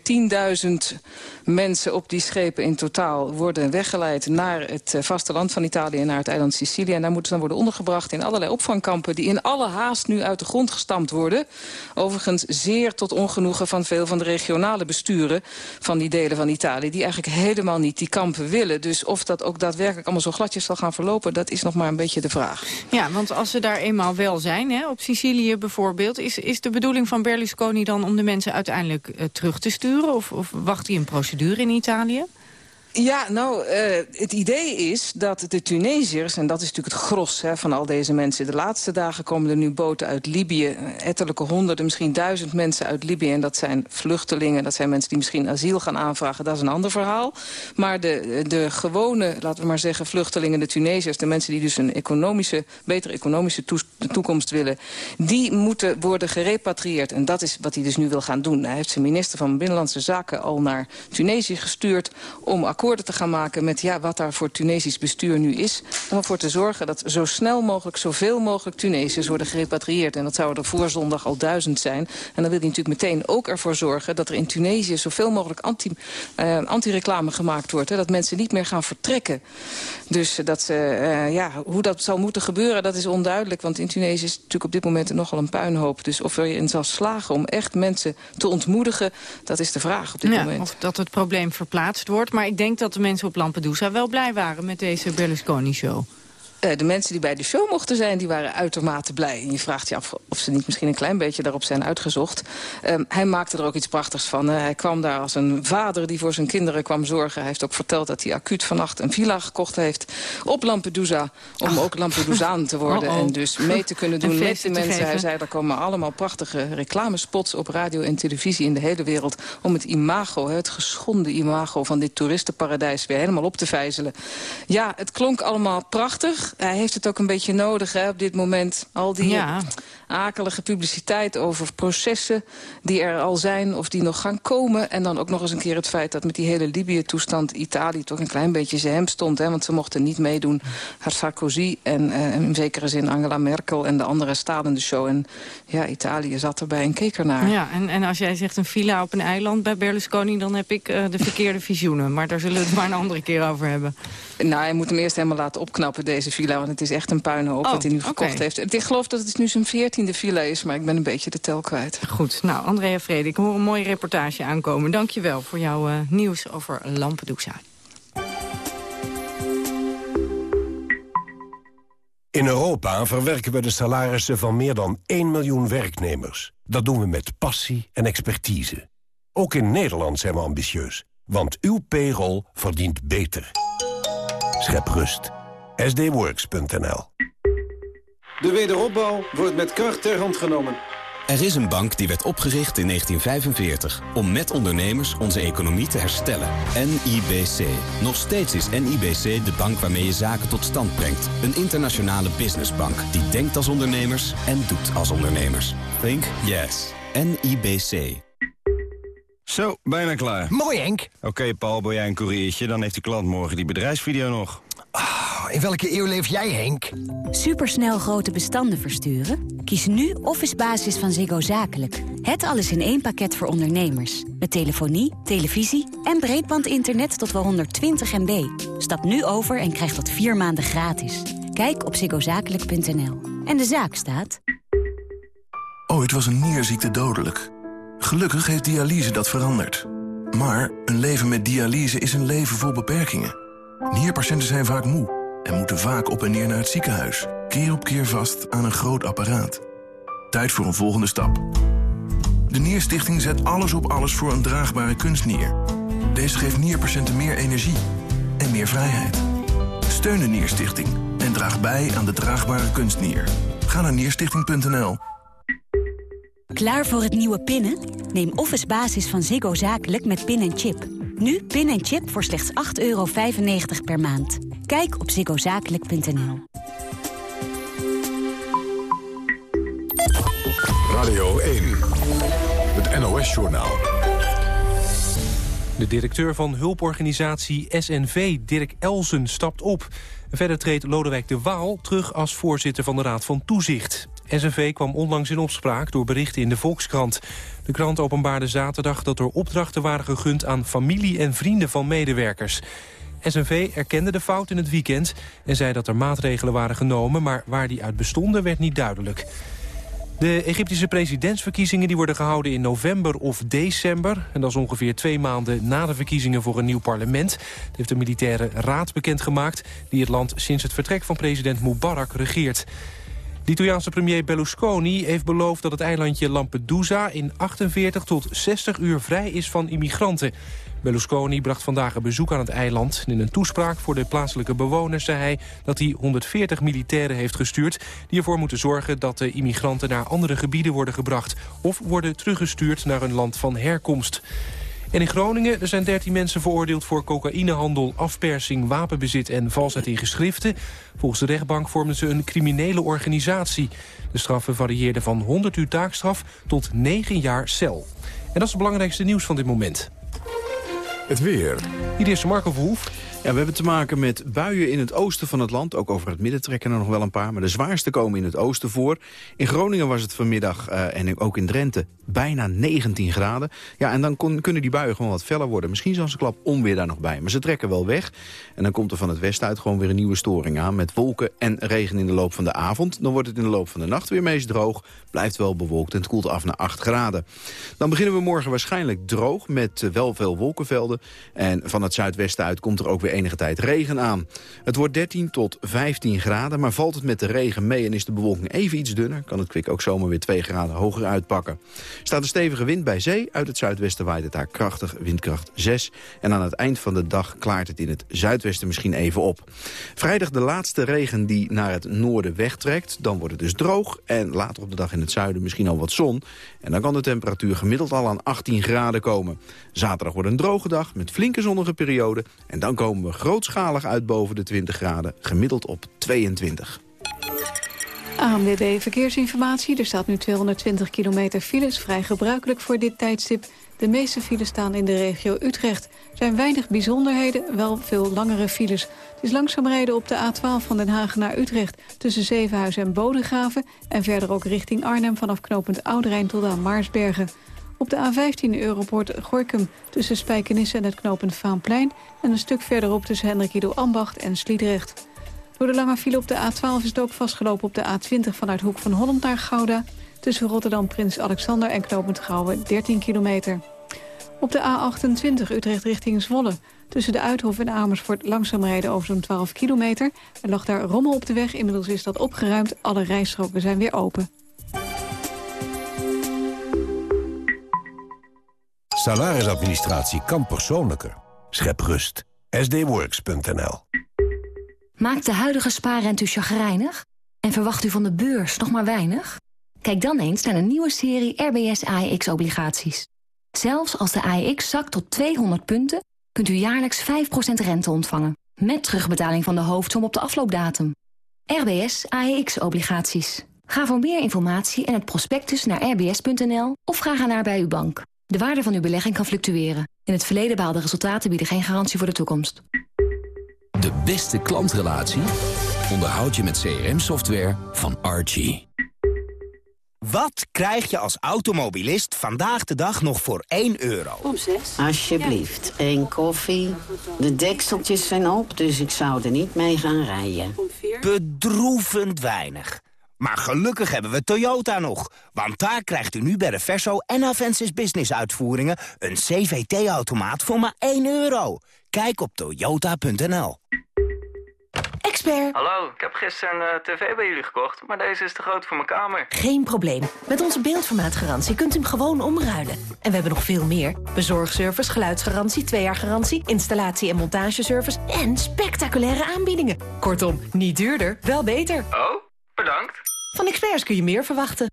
10.000 mensen op die schepen in totaal... worden weggeleid naar het vasteland van Italië... en naar het eiland Sicilië daar moeten ze dan worden ondergebracht in allerlei opvangkampen... die in alle haast nu uit de grond gestampt worden. Overigens zeer tot ongenoegen van veel van de regionale besturen... van die delen van Italië, die eigenlijk helemaal niet die kampen willen. Dus of dat ook daadwerkelijk allemaal zo gladjes zal gaan verlopen... dat is nog maar een beetje de vraag. Ja, want als ze daar eenmaal wel zijn, hè, op Sicilië bijvoorbeeld... Is, is de bedoeling van Berlusconi dan om de mensen uiteindelijk uh, terug te sturen? Of, of wacht hij een procedure in Italië? Ja, nou, uh, het idee is dat de Tunesiërs... en dat is natuurlijk het gros hè, van al deze mensen... de laatste dagen komen er nu boten uit Libië... etterlijke honderden, misschien duizend mensen uit Libië... en dat zijn vluchtelingen, dat zijn mensen die misschien asiel gaan aanvragen... dat is een ander verhaal. Maar de, de gewone, laten we maar zeggen, vluchtelingen, de Tunesiërs... de mensen die dus een economische, betere economische toekomst willen... die moeten worden gerepatrieerd. En dat is wat hij dus nu wil gaan doen. Hij heeft zijn minister van Binnenlandse Zaken al naar Tunesië gestuurd... om akkoord akkoorden te gaan maken met ja, wat daar voor Tunesisch bestuur nu is. Om ervoor te zorgen dat zo snel mogelijk, zoveel mogelijk Tunesiërs worden gerepatrieerd. En dat zou er voor zondag al duizend zijn. En dan wil hij natuurlijk meteen ook ervoor zorgen dat er in Tunesië zoveel mogelijk anti-reclame uh, anti gemaakt wordt. Hè, dat mensen niet meer gaan vertrekken. Dus dat ze, uh, ja, hoe dat zal moeten gebeuren, dat is onduidelijk. Want in Tunesië is natuurlijk op dit moment nogal een puinhoop. Dus of er in zal slagen om echt mensen te ontmoedigen, dat is de vraag op dit ja, moment. Of dat het probleem verplaatst wordt. Maar ik denk dat de mensen op Lampedusa wel blij waren met deze Berlusconi-show. Uh, de mensen die bij de show mochten zijn, die waren uitermate blij. En je vraagt je af of ze niet misschien een klein beetje daarop zijn uitgezocht. Um, hij maakte er ook iets prachtigs van. Uh, hij kwam daar als een vader die voor zijn kinderen kwam zorgen. Hij heeft ook verteld dat hij acuut vannacht een villa gekocht heeft op Lampedusa. Om Ach. ook Lampedusaan te worden. Oh -oh. En dus mee te kunnen doen met de mensen. Geven. Hij zei, er komen allemaal prachtige reclamespots op radio en televisie in de hele wereld. Om het imago, het geschonden imago van dit toeristenparadijs weer helemaal op te vijzelen. Ja, het klonk allemaal prachtig hij heeft het ook een beetje nodig hè, op dit moment. Al die ja. Akelige publiciteit over processen die er al zijn of die nog gaan komen. En dan ook nog eens een keer het feit dat met die hele Libië-toestand Italië toch een klein beetje zijn hem stond. Hè, want ze mochten niet meedoen. Haar Sarkozy en uh, in zekere zin Angela Merkel en de andere staan in de show. En ja, Italië zat erbij en keek ernaar. Ja, en, en als jij zegt een villa op een eiland bij Berlusconi... dan heb ik uh, de verkeerde visioenen. Maar daar zullen we het maar een andere keer over hebben. Nou, hij moet hem eerst helemaal laten opknappen, deze villa. Want het is echt een puinhoop oh, wat hij nu gekocht okay. heeft. Ik geloof dat het nu zijn veertiende villa is, maar ik ben een beetje de tel kwijt. Goed, nou, Andrea Vrede, ik hoor een mooie reportage aankomen. Dank je wel voor jouw uh, nieuws over Lampedusa. In Europa verwerken we de salarissen van meer dan 1 miljoen werknemers. Dat doen we met passie en expertise. Ook in Nederland zijn we ambitieus. Want uw payroll verdient beter. Schep rust. sdworks.nl De wederopbouw wordt met kracht ter hand genomen. Er is een bank die werd opgericht in 1945 om met ondernemers onze economie te herstellen. NIBC. Nog steeds is NIBC de bank waarmee je zaken tot stand brengt. Een internationale businessbank die denkt als ondernemers en doet als ondernemers. Think yes. NIBC. Zo, bijna klaar. Mooi, Henk. Oké, Paul, ben jij een koeriertje? Dan heeft de klant morgen die bedrijfsvideo nog. Oh, in welke eeuw leef jij, Henk? Supersnel grote bestanden versturen? Kies nu Office Basis van Ziggo Zakelijk. Het alles in één pakket voor ondernemers. Met telefonie, televisie en breedbandinternet tot wel 120 MB. Stap nu over en krijg dat vier maanden gratis. Kijk op ziggozakelijk.nl. En de zaak staat... Ooit was een nierziekte dodelijk. Gelukkig heeft dialyse dat veranderd. Maar een leven met dialyse is een leven vol beperkingen. Nierpatiënten zijn vaak moe en moeten vaak op en neer naar het ziekenhuis. Keer op keer vast aan een groot apparaat. Tijd voor een volgende stap. De Nierstichting zet alles op alles voor een draagbare kunstnier. Deze geeft nierpatiënten meer energie en meer vrijheid. Steun de Nierstichting en draag bij aan de draagbare kunstnier. Ga naar nierstichting.nl. Klaar voor het nieuwe pinnen? Neem Office Basis van Ziggo Zakelijk met pin en chip. Nu pin en chip voor slechts 8,95 per maand. Kijk op ziggozakelijk.nl. Radio 1, het NOS-journaal. De directeur van hulporganisatie SNV, Dirk Elsen, stapt op. Verder treedt Lodewijk de Waal terug als voorzitter van de Raad van Toezicht. SNV kwam onlangs in opspraak door berichten in de Volkskrant. De krant openbaarde zaterdag dat er opdrachten waren gegund aan familie en vrienden van medewerkers. SNV erkende de fout in het weekend en zei dat er maatregelen waren genomen... maar waar die uit bestonden werd niet duidelijk. De Egyptische presidentsverkiezingen die worden gehouden in november of december. En dat is ongeveer twee maanden na de verkiezingen voor een nieuw parlement. Dat heeft de militaire raad bekendgemaakt... die het land sinds het vertrek van president Mubarak regeert. De Italiaanse premier Berlusconi heeft beloofd dat het eilandje Lampedusa... in 48 tot 60 uur vrij is van immigranten. Berlusconi bracht vandaag een bezoek aan het eiland. In een toespraak voor de plaatselijke bewoners zei hij dat hij 140 militairen heeft gestuurd... die ervoor moeten zorgen dat de immigranten naar andere gebieden worden gebracht... of worden teruggestuurd naar hun land van herkomst. En in Groningen er zijn 13 mensen veroordeeld voor cocaïnehandel, afpersing, wapenbezit en valsheid in geschriften. Volgens de rechtbank vormden ze een criminele organisatie. De straffen varieerden van 100 uur taakstraf tot 9 jaar cel. En dat is het belangrijkste nieuws van dit moment. Het weer. Hier is Marco Verhoef. Ja, we hebben te maken met buien in het oosten van het land. Ook over het midden trekken er nog wel een paar. Maar de zwaarste komen in het oosten voor. In Groningen was het vanmiddag uh, en ook in Drenthe bijna 19 graden. Ja, en dan kon, kunnen die buien gewoon wat feller worden. Misschien zelfs een klap onweer daar nog bij. Maar ze trekken wel weg. En dan komt er van het westen uit gewoon weer een nieuwe storing aan. Met wolken en regen in de loop van de avond. Dan wordt het in de loop van de nacht weer meest droog. Blijft wel bewolkt en het koelt af naar 8 graden. Dan beginnen we morgen waarschijnlijk droog met uh, wel veel wolkenvelden. En van het zuidwesten uit komt er ook weer enige tijd regen aan. Het wordt 13 tot 15 graden, maar valt het met de regen mee... en is de bewolking even iets dunner, kan het kwik ook zomaar weer 2 graden hoger uitpakken. Staat een stevige wind bij zee, uit het zuidwesten waait het daar krachtig, windkracht 6. En aan het eind van de dag klaart het in het zuidwesten misschien even op. Vrijdag de laatste regen die naar het noorden wegtrekt. Dan wordt het dus droog en later op de dag in het zuiden misschien al wat zon. En dan kan de temperatuur gemiddeld al aan 18 graden komen. Zaterdag wordt een droge dag met flinke zonnige perioden. En dan komen we grootschalig uit boven de 20 graden, gemiddeld op 22. ANWB Verkeersinformatie. Er staat nu 220 kilometer files, vrij gebruikelijk voor dit tijdstip. De meeste files staan in de regio Utrecht. Er zijn weinig bijzonderheden, wel veel langere files. Het is langzaam rijden op de A12 van Den Haag naar Utrecht... tussen Zevenhuizen en Bodegraven... en verder ook richting Arnhem vanaf knooppunt Ouderijn tot aan Maarsbergen. Op de A15 Europoort Gorkum tussen Spijkenisse en het knooppunt Vaanplein... en een stuk verderop tussen Hendrik Ido Ambacht en Sliedrecht. Door de lange file op de A12 is het ook vastgelopen op de A20 vanuit Hoek van Holland naar Gouda... tussen Rotterdam Prins Alexander en knooppunt Gouwen 13 kilometer. Op de A28 Utrecht richting Zwolle Tussen de Uithof en Amersfoort langzaam rijden over zo'n 12 kilometer. Er lag daar rommel op de weg, inmiddels is dat opgeruimd. Alle rijstroken zijn weer open. Salarisadministratie kan persoonlijker. Schep rust. sdworks.nl Maakt de huidige spaarrente u chagrijnig? En verwacht u van de beurs nog maar weinig? Kijk dan eens naar een nieuwe serie RBS AEX-obligaties. Zelfs als de AEX zakt tot 200 punten... kunt u jaarlijks 5% rente ontvangen. Met terugbetaling van de hoofdsom op de afloopdatum. RBS AEX-obligaties. Ga voor meer informatie en het prospectus naar rbs.nl... of ga naar bij uw bank. De waarde van uw belegging kan fluctueren. In het verleden behaalde resultaten bieden geen garantie voor de toekomst. De beste klantrelatie onderhoud je met CRM-software van Archie. Wat krijg je als automobilist vandaag de dag nog voor 1 euro? Om 6. Alsjeblieft, één koffie. De dekseltjes zijn op, dus ik zou er niet mee gaan rijden. Bedroevend weinig. Maar gelukkig hebben we Toyota nog. Want daar krijgt u nu bij de Verso en Avensis Business uitvoeringen... een CVT-automaat voor maar 1 euro. Kijk op toyota.nl. Expert. Hallo, ik heb gisteren een uh, tv bij jullie gekocht, maar deze is te groot voor mijn kamer. Geen probleem. Met onze beeldformaatgarantie kunt u hem gewoon omruilen. En we hebben nog veel meer. Bezorgservice, geluidsgarantie, twee jaar garantie, installatie- en montageservice en spectaculaire aanbiedingen. Kortom, niet duurder, wel beter. Oh, bedankt. Van experts kun je meer verwachten.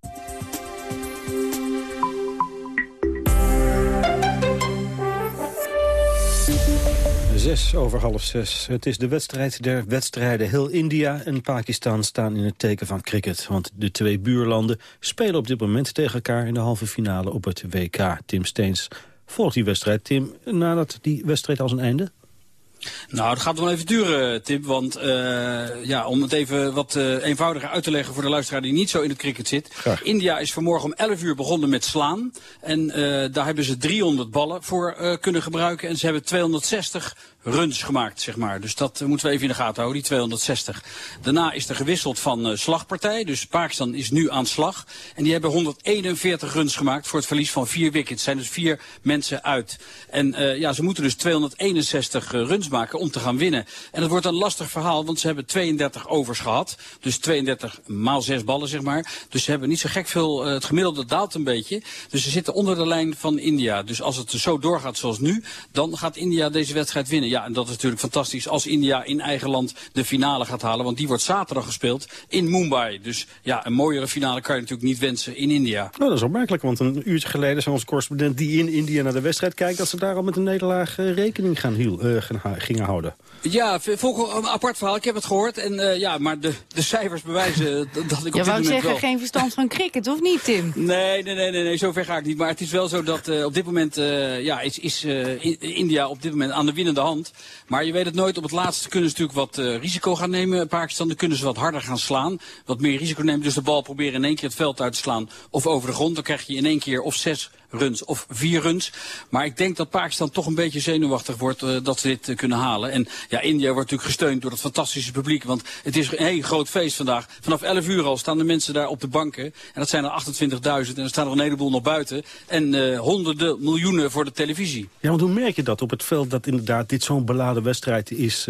Zes over half zes. Het is de wedstrijd der wedstrijden. Heel India en Pakistan staan in het teken van cricket. Want de twee buurlanden spelen op dit moment tegen elkaar... in de halve finale op het WK. Tim Steens volgt die wedstrijd. Tim, nadat die wedstrijd al zijn einde? Nou, dat gaat wel even duren, Tim. Want uh, ja, om het even wat uh, eenvoudiger uit te leggen voor de luisteraar die niet zo in het cricket zit. Graag. India is vanmorgen om 11 uur begonnen met slaan. En uh, daar hebben ze 300 ballen voor kunnen gebruiken. En ze hebben 260 runs gemaakt, zeg maar. Dus dat moeten we even in de gaten houden, die 260. Daarna is er gewisseld van slagpartij. Dus Pakistan is nu aan slag. En die hebben 141 runs gemaakt voor het verlies van vier wickets. zijn dus vier mensen uit. En ja, ze moeten dus 261 runs maken om te gaan winnen. En het wordt een lastig verhaal, want ze hebben 32 overs gehad. Dus 32 maal 6 ballen, zeg maar. Dus ze hebben niet zo gek veel, het gemiddelde daalt een beetje. Dus ze zitten onder de lijn van India. Dus als het zo doorgaat zoals nu, dan gaat India deze wedstrijd winnen. Ja, en dat is natuurlijk fantastisch als India in eigen land de finale gaat halen. Want die wordt zaterdag gespeeld in Mumbai. Dus ja, een mooiere finale kan je natuurlijk niet wensen in India. Nou, dat is opmerkelijk, want een uurtje geleden zei onze correspondent die in India naar de wedstrijd kijkt... dat ze daar al met een nederlaag uh, rekening gaan, gaan gingen houden. Ja, volgens een apart verhaal. Ik heb het gehoord. En uh, ja, maar de, de cijfers bewijzen dat ik op Je wou zeggen wel... geen verstand van cricket, of niet, Tim? Nee, nee, nee, nee, nee zover ga ik niet. Maar het is wel zo dat uh, op dit moment uh, ja, is, is India op dit moment aan de winnende hand. Maar je weet het nooit. Op het laatste kunnen ze natuurlijk wat risico gaan nemen. Pakistan, dan kunnen ze wat harder gaan slaan. Wat meer risico nemen. Dus de bal proberen in één keer het veld uit te slaan. Of over de grond. Dan krijg je in één keer of zes runs of vier runs. Maar ik denk dat Pakistan toch een beetje zenuwachtig wordt uh, dat ze dit uh, kunnen halen. En ja, India wordt natuurlijk gesteund door het fantastische publiek. Want het is een heel groot feest vandaag. Vanaf 11 uur al staan de mensen daar op de banken. En dat zijn er 28.000 en er staan er een heleboel nog buiten. En uh, honderden miljoenen voor de televisie. Ja, want hoe merk je dat op het veld dat inderdaad dit zo'n beladen wedstrijd is...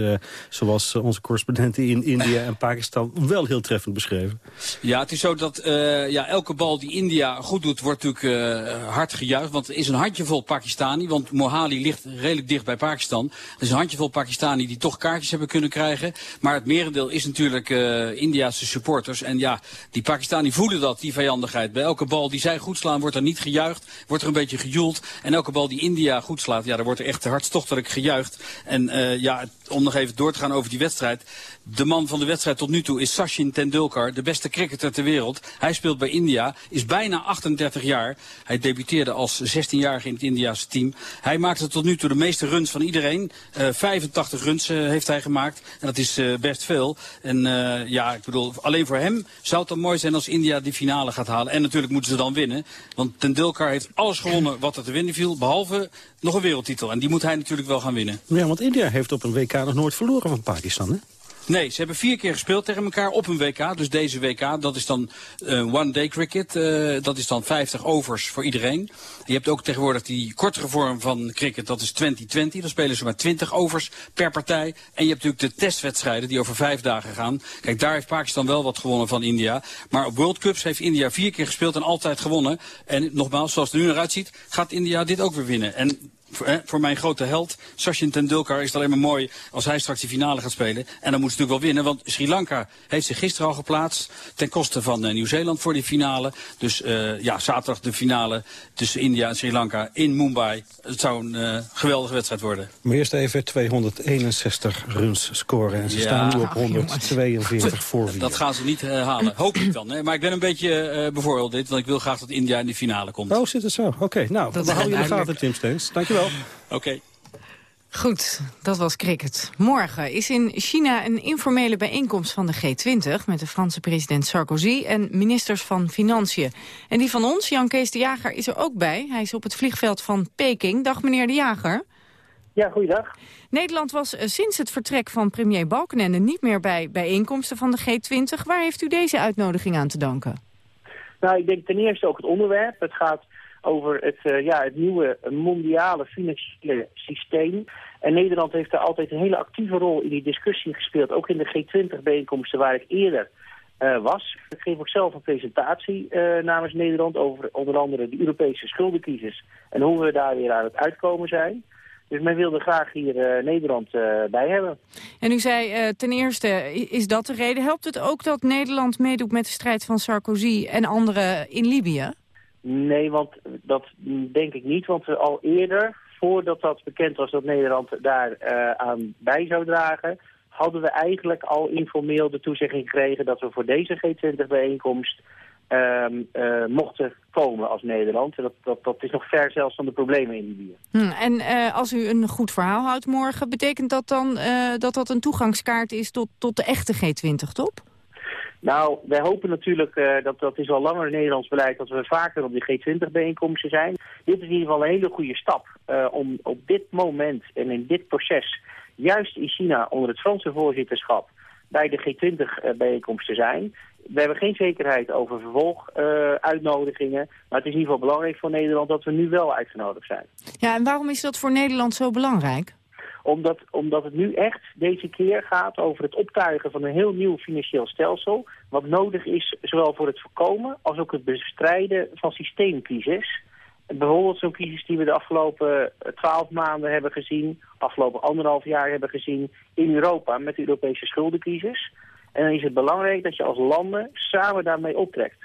zoals onze correspondenten in India en Pakistan wel heel treffend beschreven? Ja, het is zo dat ja, elke bal die India goed doet wordt natuurlijk hard gejuicht. Want er is een handjevol Pakistani. Want Mohali ligt redelijk dicht bij Pakistan. Er is een handjevol Pakistani die toch kaartjes hebben kunnen krijgen. Maar het merendeel is natuurlijk uh, Indiase supporters. En ja, die Pakistani voelen dat, die vijandigheid. Bij elke bal die zij goed slaan wordt er niet gejuicht. Wordt er een beetje gejoeld. En elke bal die India goed slaat, ja, daar wordt er echt hartstochtelijk gejuicht. En uh, ja, om nog even door te gaan over die wedstrijd. De man van de wedstrijd tot nu toe is Sachin Tendulkar, de beste cricketer ter wereld. Hij speelt bij India, is bijna 38 jaar. Hij debuteerde als 16-jarige in het Indiase team. Hij maakte tot nu toe de meeste runs van iedereen. Uh, 85 runs uh, heeft hij gemaakt. En dat is uh, best veel. En ja, ik bedoel, alleen voor hem zou het dan mooi zijn als India die finale gaat halen. En natuurlijk moeten ze dan winnen. Want Tendulkar heeft alles gewonnen wat er te winnen viel. Behalve nog een wereldtitel. En die moet hij natuurlijk wel gaan winnen. Ja, want India heeft op een WK nog nooit verloren van Pakistan, hè? Nee, ze hebben vier keer gespeeld tegen elkaar op een WK. Dus deze WK, dat is dan uh, one-day cricket. Uh, dat is dan 50 overs voor iedereen. je hebt ook tegenwoordig die kortere vorm van cricket, dat is 2020. Dan spelen ze maar 20 overs per partij. En je hebt natuurlijk de testwedstrijden die over vijf dagen gaan. Kijk, daar heeft Pakistan wel wat gewonnen van India. Maar op World Cups heeft India vier keer gespeeld en altijd gewonnen. En nogmaals, zoals het er nu naar uitziet, gaat India dit ook weer winnen. En voor, voor, mijn grote held, Sachin Tendulkar, is het alleen maar mooi als hij straks de finale gaat spelen. En dan moet ze natuurlijk wel winnen, want Sri Lanka heeft zich gisteren al geplaatst ten koste van uh, Nieuw-Zeeland voor die finale. Dus uh, ja, zaterdag de finale tussen India en Sri Lanka in Mumbai. Het zou een uh, geweldige wedstrijd worden. Maar eerst even 261 runs scoren en ze ja, staan nu op 142 voor 4. Dat gaan ze niet halen, hoop ik dan. Hè? Maar ik ben een beetje bevoordeeld dit, want ik wil graag dat India in de finale komt. Oh, zit het zo? Oké, okay, nou, dat we houden je in de gaten, Tim Steens. Dankjewel. Oké. Goed, dat was cricket. Morgen is in China een informele bijeenkomst van de G20... met de Franse president Sarkozy en ministers van Financiën. En die van ons, Jan Kees de Jager, is er ook bij. Hij is op het vliegveld van Peking. Dag meneer de Jager. Ja, goeiedag. Nederland was eh, sinds het vertrek van premier Balkenende... niet meer bij bijeenkomsten van de G20. Waar heeft u deze uitnodiging aan te danken? Nou, ik denk ten eerste ook het onderwerp. Het gaat over het, uh, ja, het nieuwe mondiale financiële systeem. En Nederland heeft daar altijd een hele actieve rol in die discussie gespeeld. Ook in de G20-bijeenkomsten waar ik eerder uh, was. Ik geef ook zelf een presentatie uh, namens Nederland over onder andere de Europese schuldencrisis. En hoe we daar weer aan het uitkomen zijn. Dus men wilde graag hier Nederland bij hebben. En u zei ten eerste, is dat de reden? Helpt het ook dat Nederland meedoet met de strijd van Sarkozy en anderen in Libië? Nee, want dat denk ik niet. Want al eerder, voordat dat bekend was dat Nederland daar uh, aan bij zou dragen... hadden we eigenlijk al informeel de toezegging gekregen... dat we voor deze G20-bijeenkomst um, uh, mochten komen als Nederland. Dat, dat, dat is nog ver zelfs van de problemen in Libië. Hm, en uh, als u een goed verhaal houdt morgen... betekent dat dan dat dat een toegangskaart is tot, tot de echte G20-top? Nou, wij hopen natuurlijk, uh, dat, dat is al langer Nederlands beleid, dat we vaker op die G20-bijeenkomsten zijn. Dit is in ieder geval een hele goede stap uh, om op dit moment en in dit proces, juist in China onder het Franse voorzitterschap, bij de G20-bijeenkomst te zijn. We hebben geen zekerheid over vervolguitnodigingen, maar het is in ieder geval belangrijk voor Nederland dat we nu wel uitgenodigd zijn. Ja, en waarom is dat voor Nederland zo belangrijk? Omdat, omdat het nu echt deze keer gaat over het optuigen van een heel nieuw financieel stelsel. Wat nodig is zowel voor het voorkomen als ook het bestrijden van systeemcrisis. Bijvoorbeeld zo'n crisis die we de afgelopen twaalf maanden hebben gezien, afgelopen anderhalf jaar hebben gezien in Europa met de Europese schuldencrisis. En dan is het belangrijk dat je als landen samen daarmee optrekt.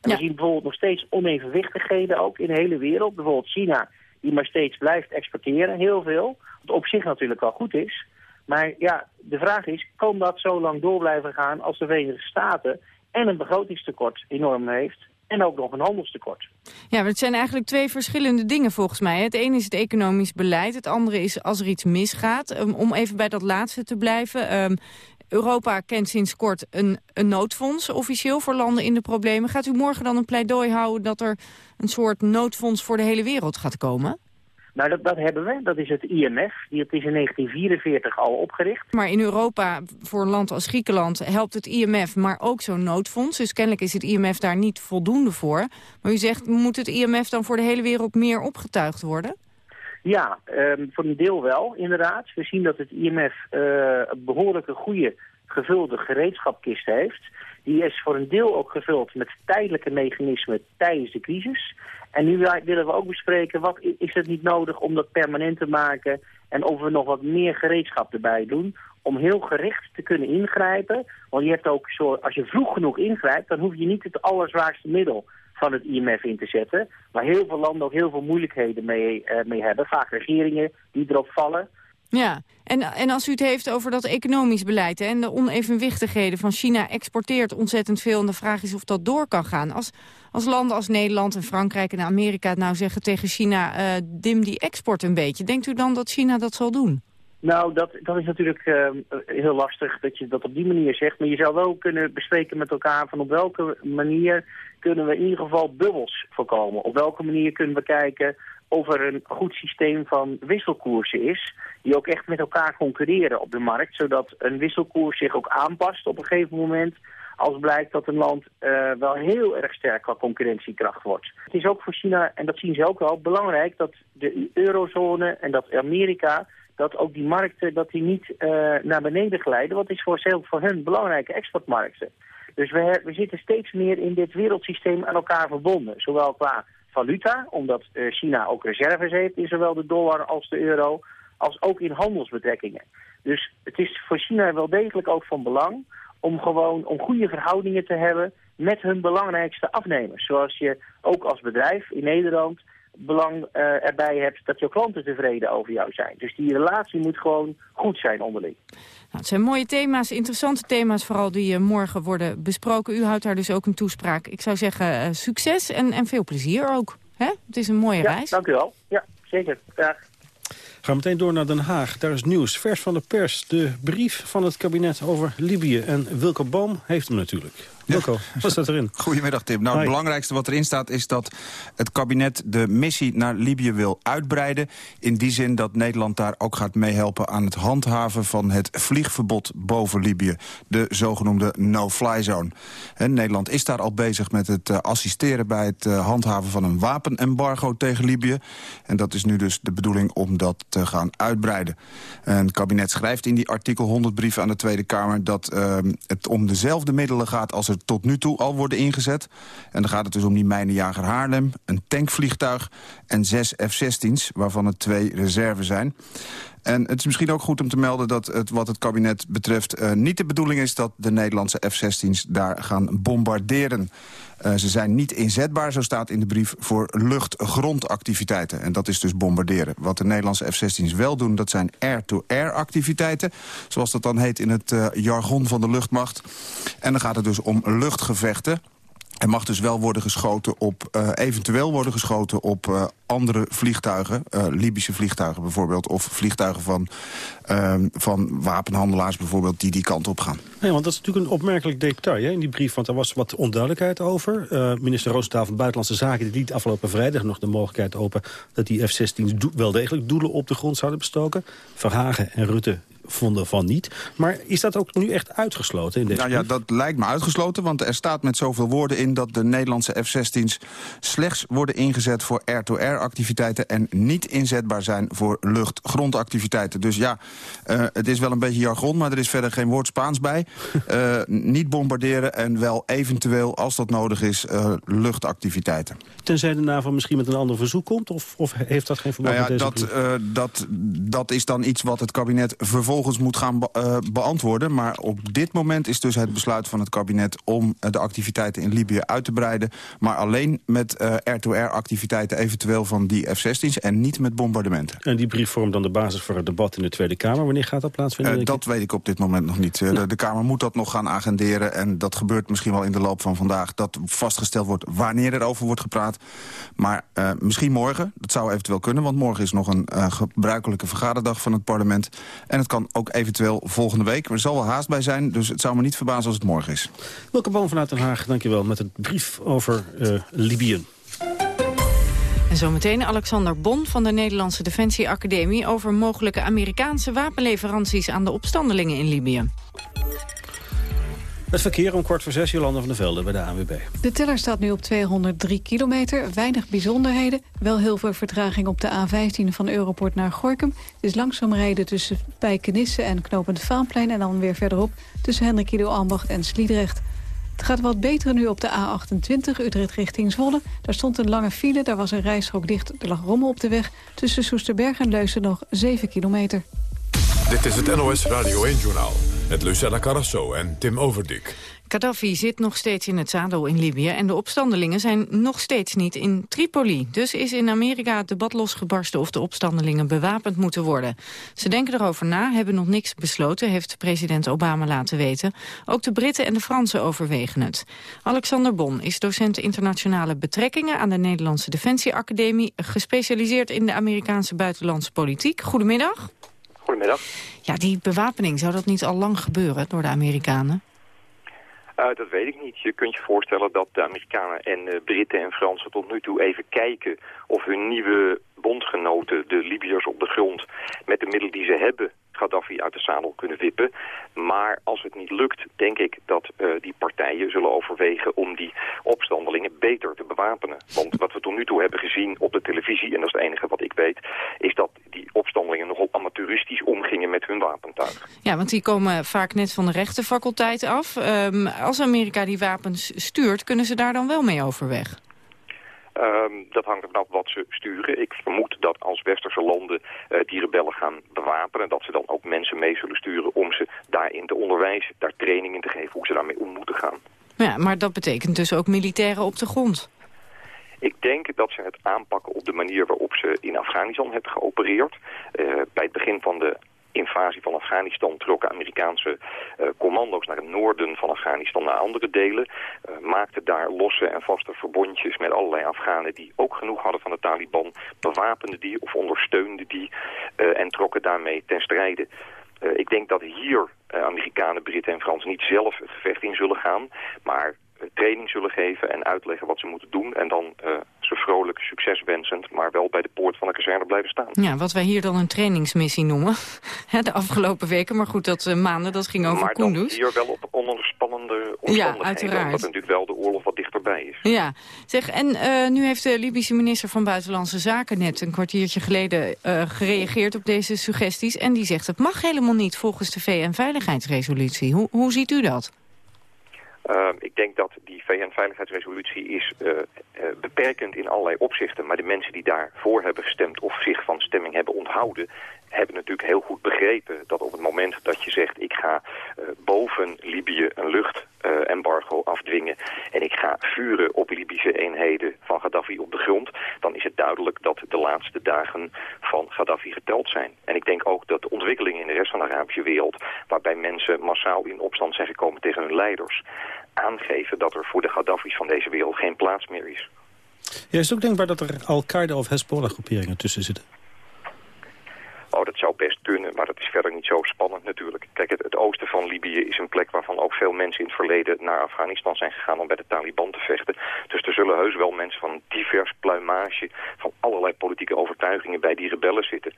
En we zien bijvoorbeeld nog steeds onevenwichtigheden ook in de hele wereld. Bijvoorbeeld China, die maar steeds blijft exporteren, heel veel. Wat op zich natuurlijk wel goed is. Maar ja, de vraag is, kan dat zo lang door blijven gaan als de Verenigde Staten en een begrotingstekort enorm heeft en ook nog een handelstekort. Ja, maar het zijn eigenlijk twee verschillende dingen volgens mij. Het ene is het economisch beleid, het andere is als er iets misgaat. Um, om even bij dat laatste te blijven. Um, Europa kent sinds kort een, een noodfonds officieel voor landen in de problemen. Gaat u morgen dan een pleidooi houden dat er een soort noodfonds voor de hele wereld gaat komen? Nou, dat, dat hebben we. Dat is het IMF. Die is in 1944 al opgericht. Maar in Europa, voor een land als Griekenland, helpt het IMF maar ook zo'n noodfonds. Dus kennelijk is het IMF daar niet voldoende voor. Maar u zegt, moet het IMF dan voor de hele wereld meer opgetuigd worden? Ja, um, voor een deel wel, inderdaad. We zien dat het IMF uh, een behoorlijke goede gevulde gereedschapkist heeft. Die is voor een deel ook gevuld met tijdelijke mechanismen tijdens de crisis. En nu willen we ook bespreken, wat is het niet nodig om dat permanent te maken... en of we nog wat meer gereedschap erbij doen om heel gericht te kunnen ingrijpen. Want je hebt ook zo, als je vroeg genoeg ingrijpt, dan hoef je niet het allerzwaarste middel van het IMF in te zetten. Waar heel veel landen ook heel veel moeilijkheden mee, uh, mee hebben. Vaak regeringen die erop vallen. Ja, en, en als u het heeft over dat economisch beleid hè, en de onevenwichtigheden van China exporteert ontzettend veel en de vraag is of dat door kan gaan. Als, als landen als Nederland en Frankrijk en Amerika nou zeggen tegen China, uh, dim die export een beetje. Denkt u dan dat China dat zal doen? Nou, dat, dat is natuurlijk uh, heel lastig dat je dat op die manier zegt. Maar je zou wel kunnen bespreken met elkaar van op welke manier kunnen we in ieder geval bubbels voorkomen. Op welke manier kunnen we kijken of er een goed systeem van wisselkoersen is... die ook echt met elkaar concurreren op de markt... zodat een wisselkoers zich ook aanpast op een gegeven moment... als blijkt dat een land uh, wel heel erg sterk qua concurrentiekracht wordt. Het is ook voor China, en dat zien ze ook wel, belangrijk... dat de eurozone en dat Amerika dat ook die markten dat die niet uh, naar beneden glijden. Wat is voor, voor hun belangrijke exportmarkten. Dus we, we zitten steeds meer in dit wereldsysteem aan elkaar verbonden. Zowel qua valuta, omdat uh, China ook reserves heeft in zowel de dollar als de euro, als ook in handelsbetrekkingen. Dus het is voor China wel degelijk ook van belang om gewoon om goede verhoudingen te hebben met hun belangrijkste afnemers. Zoals je ook als bedrijf in Nederland belang uh, erbij hebt dat je klanten tevreden over jou zijn. Dus die relatie moet gewoon goed zijn onderling. Nou, het zijn mooie thema's, interessante thema's vooral die uh, morgen worden besproken. U houdt daar dus ook een toespraak. Ik zou zeggen uh, succes en, en veel plezier ook. Hè? Het is een mooie ja, reis. dank u wel. Ja, zeker. Graag. Gaan meteen door naar Den Haag. Daar is nieuws. Vers van de pers. De brief van het kabinet over Libië. En Wilco Boom heeft hem natuurlijk. Wilco, wat staat erin? Goedemiddag Tim. Nou, het belangrijkste wat erin staat is dat het kabinet de missie naar Libië wil uitbreiden. In die zin dat Nederland daar ook gaat meehelpen aan het handhaven van het vliegverbod boven Libië. De zogenoemde no-fly zone. Nederland is daar al bezig met het uh, assisteren bij het uh, handhaven van een wapenembargo tegen Libië. En dat is nu dus de bedoeling om dat te gaan uitbreiden. En het kabinet schrijft in die artikel 100 brief aan de Tweede Kamer dat uh, het om dezelfde middelen gaat als er tot nu toe al worden ingezet. En dan gaat het dus om die mijnenjager Haarlem, een tankvliegtuig en zes F-16's, waarvan er twee reserve zijn. En het is misschien ook goed om te melden dat het wat het kabinet betreft... Uh, niet de bedoeling is dat de Nederlandse F-16's daar gaan bombarderen. Uh, ze zijn niet inzetbaar, zo staat in de brief, voor lucht-grondactiviteiten. En dat is dus bombarderen. Wat de Nederlandse F-16's wel doen, dat zijn air-to-air activiteiten. Zoals dat dan heet in het uh, jargon van de luchtmacht. En dan gaat het dus om luchtgevechten. Er mag dus wel worden geschoten op, uh, eventueel worden geschoten op uh, andere vliegtuigen. Uh, Libische vliegtuigen bijvoorbeeld. Of vliegtuigen van, van wapenhandelaars bijvoorbeeld die die kant op gaan. Nee, want dat is natuurlijk een opmerkelijk detail hè, in die brief. Want er was wat onduidelijkheid over. minister Roosentaal van Buitenlandse Zaken liet afgelopen vrijdag nog de mogelijkheid open... dat die F-16 wel degelijk doelen op de grond zouden bestoken. Verhagen en Rutte vonden van niet. Maar is dat ook nu echt uitgesloten in deze nou ja, dat lijkt me uitgesloten, want er staat met zoveel woorden in... dat de Nederlandse F-16's slechts worden ingezet voor air-to-air activiteiten... en niet inzetbaar zijn voor lucht-grondactiviteiten. Dus ja, uh, het is wel een beetje jargon, maar er is verder geen woord Spaans bij. uh, niet bombarderen en wel eventueel, als dat nodig is, uh, luchtactiviteiten. Tenzij de NAVO misschien met een ander verzoek komt? Of, of heeft dat geen verband nou ja, met deze dat, dat, dat is dan iets wat het kabinet vervolgens vervolgens moet gaan be uh, beantwoorden. Maar op dit moment is dus het besluit van het kabinet... om uh, de activiteiten in Libië uit te breiden. Maar alleen met uh, R2R activiteiten eventueel van die F-16's... en niet met bombardementen. En die brief vormt dan de basis voor het debat in de Tweede Kamer. Wanneer gaat dat plaatsvinden? dat weet ik op dit moment nog niet. Nou. De, de, Kamer moet dat nog gaan agenderen. En dat gebeurt misschien wel in de loop van vandaag. Dat vastgesteld wordt wanneer er over wordt gepraat. Maar misschien morgen. Dat zou eventueel kunnen. Want morgen is nog een gebruikelijke vergaderdag van het parlement. En het kan ook eventueel volgende week. Er zal wel haast bij zijn, dus het zou me niet verbazen als het morgen is. Welke boom vanuit Den Haag, dankjewel, met een brief over uh, Libië. En zometeen Alexander Bon van de Nederlandse Defensie Academie... over mogelijke Amerikaanse wapenleveranties aan de opstandelingen in Libië. Het verkeer om kwart voor zes, Jolanda van der Velde bij de ANWB. De teller staat nu op 203 kilometer. Weinig bijzonderheden. Wel heel veel vertraging op de A15 van Europort naar Gorkum. Het is langzaam rijden tussen Pijkenisse en Knopend Vaanplein... en dan weer verderop tussen Hendrik Ido Ambacht en Sliedrecht. Het gaat wat beter nu op de A28 Utrecht richting Zwolle. Daar stond een lange file, daar was een rijstrook dicht. Er lag rommel op de weg. Tussen Soesterberg en Leusden nog 7 kilometer. Dit is het NOS Radio 1-journaal met Lucella Carrasso en Tim Overdik. Gaddafi zit nog steeds in het zadel in Libië... en de opstandelingen zijn nog steeds niet in Tripoli. Dus is in Amerika het debat losgebarsten of de opstandelingen bewapend moeten worden. Ze denken erover na, hebben nog niks besloten... heeft president Obama laten weten. Ook de Britten en de Fransen overwegen het. Alexander Bon is docent internationale betrekkingen... aan de Nederlandse Defensieacademie... gespecialiseerd in de Amerikaanse buitenlandse politiek. Goedemiddag. Goedemiddag. Ja, die bewapening, zou dat niet al lang gebeuren door de Amerikanen? Uh, dat weet ik niet. Je kunt je voorstellen dat de Amerikanen en uh, Britten en Fransen tot nu toe even kijken of hun nieuwe bondgenoten, de Libiërs op de grond, met de middelen die ze hebben Gaddafi uit de zadel kunnen wippen. Maar als het niet lukt, denk ik dat uh, die partijen zullen overwegen om die opstandelingen beter te bewapenen. Want wat we tot nu toe hebben gezien op de televisie, en dat is het enige wat ik weet, is dat die opstandelingen nogal amateuristisch omgingen met hun wapentuig. Ja, want die komen vaak net van de rechtenfaculteit af. Um, als Amerika die wapens stuurt, kunnen ze daar dan wel mee overweg? Um, dat hangt er vanaf wat ze sturen. Ik vermoed dat als westerse landen uh, die rebellen gaan bewapenen... dat ze dan ook mensen mee zullen sturen om ze daarin te onderwijzen... daar training in te geven hoe ze daarmee om moeten gaan. Ja, maar dat betekent dus ook militairen op de grond. Ik denk dat ze het aanpakken op de manier waarop ze in Afghanistan hebben geopereerd. Uh, bij het begin van de invasie van Afghanistan trokken Amerikaanse uh, commando's naar het noorden van Afghanistan naar andere delen. Uh, maakten daar losse en vaste verbondjes met allerlei Afghanen die ook genoeg hadden van de Taliban. Bewapenden die of ondersteunden die uh, en trokken daarmee ten strijde. ik denk dat hier Amerikanen, Britten en Fransen niet zelf het gevecht in zullen gaan, maar training zullen geven en uitleggen wat ze moeten doen. En dan uh, zo vrolijk, succeswensend, maar wel bij de poort van de kazerne blijven staan. Ja, wat wij hier dan een trainingsmissie noemen. de afgelopen weken, maar goed, dat uh, maanden, dat ging over maar Kunduz. Maar hier wel op onder spannende omstandigheden. Ja, uiteraard. Omdat natuurlijk wel de oorlog wat dichterbij is. Ja, zeg, en uh, nu heeft de Libische minister van Buitenlandse Zaken net een kwartiertje geleden gereageerd op deze suggesties. En die zegt, het mag helemaal niet volgens de VN-veiligheidsresolutie. Hoe, hoe ziet u dat? Uh, ik denk dat die VN-veiligheidsresolutie is uh, uh, beperkend in allerlei opzichten. Maar de mensen die daarvoor hebben gestemd of zich van stemming hebben onthouden... hebben natuurlijk heel goed begrepen dat op het moment dat je zegt... ik ga boven Libië een luchtembargo afdwingen... en ik ga vuren op Libische eenheden van Gaddafi op de grond... dan is het duidelijk dat de laatste dagen van Gaddafi geteld zijn. En ik denk ook dat de ontwikkelingen in de rest van de Arabische wereld... waarbij mensen massaal in opstand zijn gekomen tegen hun leiders aangeven dat er voor de Gaddafi's van deze wereld geen plaats meer is. Ja, is het ook denkbaar dat er Al-Qaeda of Hezbollah-groeperingen tussen zitten? Oh, dat zou best kunnen, maar dat is verder niet zo spannend natuurlijk. Kijk, het, het, oosten van Libië is een plek waarvan ook veel mensen in het verleden naar Afghanistan zijn gegaan om bij de Taliban te vechten. Dus er zullen heus wel mensen van divers pluimage, van allerlei politieke overtuigingen bij die rebellen zitten.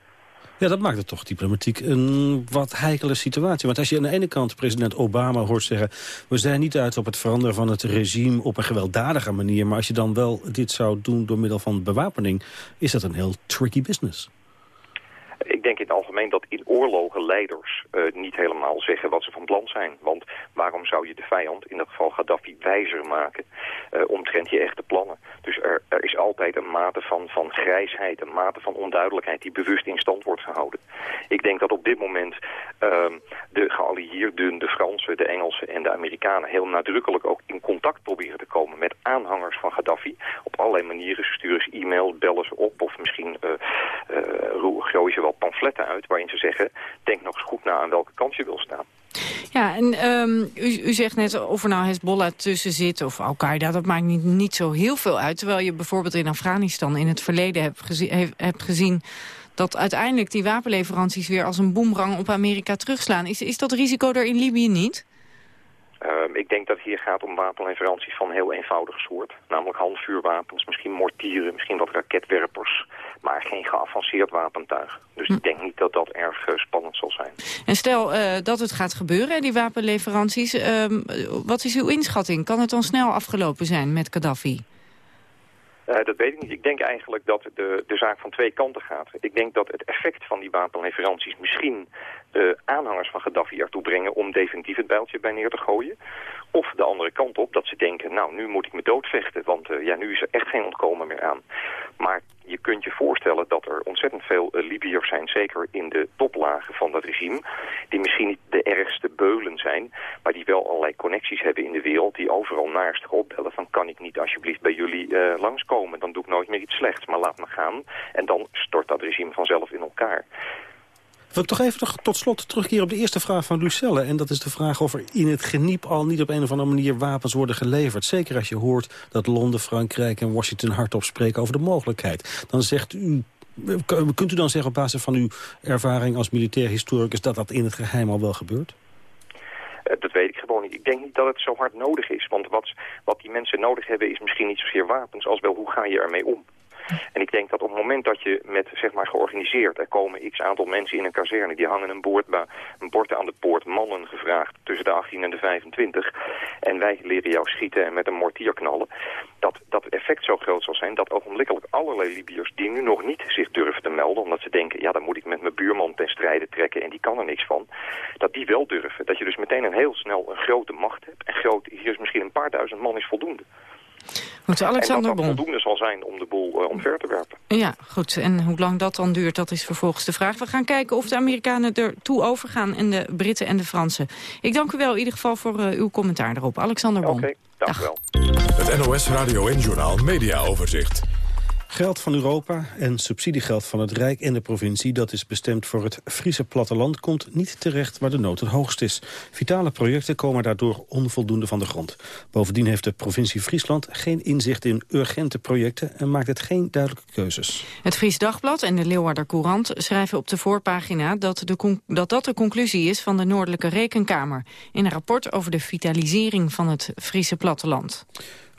Ja, dat maakt het toch diplomatiek een wat heikele situatie. Want als je aan de ene kant president Obama hoort zeggen... we zijn niet uit op het veranderen van het regime op een gewelddadige manier... maar als je dan wel dit zou doen door middel van bewapening... is dat een heel tricky business. Ik denk in het algemeen dat in oorlogen leiders uh, niet helemaal zeggen wat ze van plan zijn. Want waarom zou je de vijand, in dat geval Gaddafi, wijzer maken uh, omtrent je echte plannen? Dus er, er, is altijd een mate van, van grijsheid, een mate van onduidelijkheid die bewust in stand wordt gehouden. Ik denk dat op dit moment uh, de geallieerden, de Fransen, de Engelsen en de Amerikanen heel nadrukkelijk ook in contact proberen te komen met aanhangers van Gaddafi. Op allerlei manieren. Sturen ze e-mail, bellen ze op of misschien uh, gooien ze wel pamfletten uit waarin ze zeggen... denk nog eens goed na aan welke kant je wil staan. Ja, en um, u, u, zegt net of er nou Hezbollah tussen zit of Al-Qaeda... dat maakt niet, niet zo heel veel uit. Terwijl je bijvoorbeeld in Afghanistan in het verleden hebt, gezien, hebt gezien... dat uiteindelijk die wapenleveranties weer als een boemerang op Amerika terugslaan. Is, is dat risico er in Libië niet? Um, ik denk dat het hier gaat om wapenleveranties van heel eenvoudige soort. Namelijk handvuurwapens, misschien mortieren, misschien wat raketwerpers. Maar geen geavanceerd wapentuig. Dus hm. ik denk niet dat dat erg uh, spannend zal zijn. En stel uh, dat het gaat gebeuren, die wapenleveranties. Uh, wat is uw inschatting? Kan het dan snel afgelopen zijn met Gaddafi? Uh, dat weet ik niet. Ik denk eigenlijk dat de, de zaak van twee kanten gaat. Ik denk dat het effect van die wapenleveranties misschien de aanhangers van Gaddafi ertoe brengen om definitief het bijltje bij neer te gooien. Of de andere kant op, dat ze denken, nou nu moet ik me doodvechten, want uh, ja, nu is er echt geen ontkomen meer aan. Maar je kunt je voorstellen dat er ontzettend veel uh, Libiërs zijn, zeker in de toplagen van dat regime, die misschien niet de ergste beulen zijn, maar die wel allerlei connecties hebben in de wereld, die overal naastig opbellen van kan ik niet alsjeblieft bij jullie langskomen, dan doe ik nooit meer iets slechts, maar laat me gaan. En dan stort dat regime vanzelf in elkaar. Wil ik toch even tot slot terugkeren op de eerste vraag van Lucelle. En dat is de vraag of er in het geniep al niet op een of andere manier wapens worden geleverd. Zeker als je hoort dat Londen, Frankrijk en Washington hardop spreken over de mogelijkheid. Dan zegt u Kunt u dan zeggen op basis van uw ervaring als militair historicus... dat dat in het geheim al wel gebeurt? dat weet ik gewoon niet. Ik denk niet dat het zo hard nodig is. Want wat, wat die mensen nodig hebben is misschien niet zozeer wapens... als wel hoe ga je ermee om. En ik denk dat op het moment dat je met, zeg maar, georganiseerd... er komen x aantal mensen in een kazerne... die hangen een, boord, een bord aan de poort, mannen gevraagd... tussen de 18 en de 25. En wij leren jou schieten en met een mortier knallen. Dat dat effect zo groot zal zijn... dat ogenblikkelijk allerlei Libiërs die nu nog niet zich durven te melden... omdat ze denken, ja, dan moet ik met mijn buurman ten strijde trekken... en die kan er niks van. Dat die wel durven. Dat je dus meteen een heel snel een grote macht hebt. En groot, hier is misschien een paar duizend man is voldoende. Goed, Alexander en dat voldoende zal zijn om de boel uh, omver te werpen. Ja, goed. En hoe lang dat dan duurt, dat is vervolgens de vraag. We gaan kijken of de Amerikanen er toe overgaan en de Britten en de Fransen. Ik dank u wel in ieder geval voor uh, uw commentaar erop. Alexander Bon. Oké, okay, dank u wel. Het NOS Radio en Journaal Media Overzicht. Geld van Europa en subsidiegeld van het Rijk en de provincie... dat is bestemd voor het Friese platteland... komt niet terecht waar de nood het hoogst is. Vitale projecten komen daardoor onvoldoende van de grond. Bovendien heeft de provincie Friesland geen inzicht in urgente projecten... en maakt het geen duidelijke keuzes. Het Fries Dagblad en de Leeuwarder Courant schrijven op de voorpagina... Dat, de dat dat de conclusie is van de Noordelijke Rekenkamer... in een rapport over de vitalisering van het Friese platteland.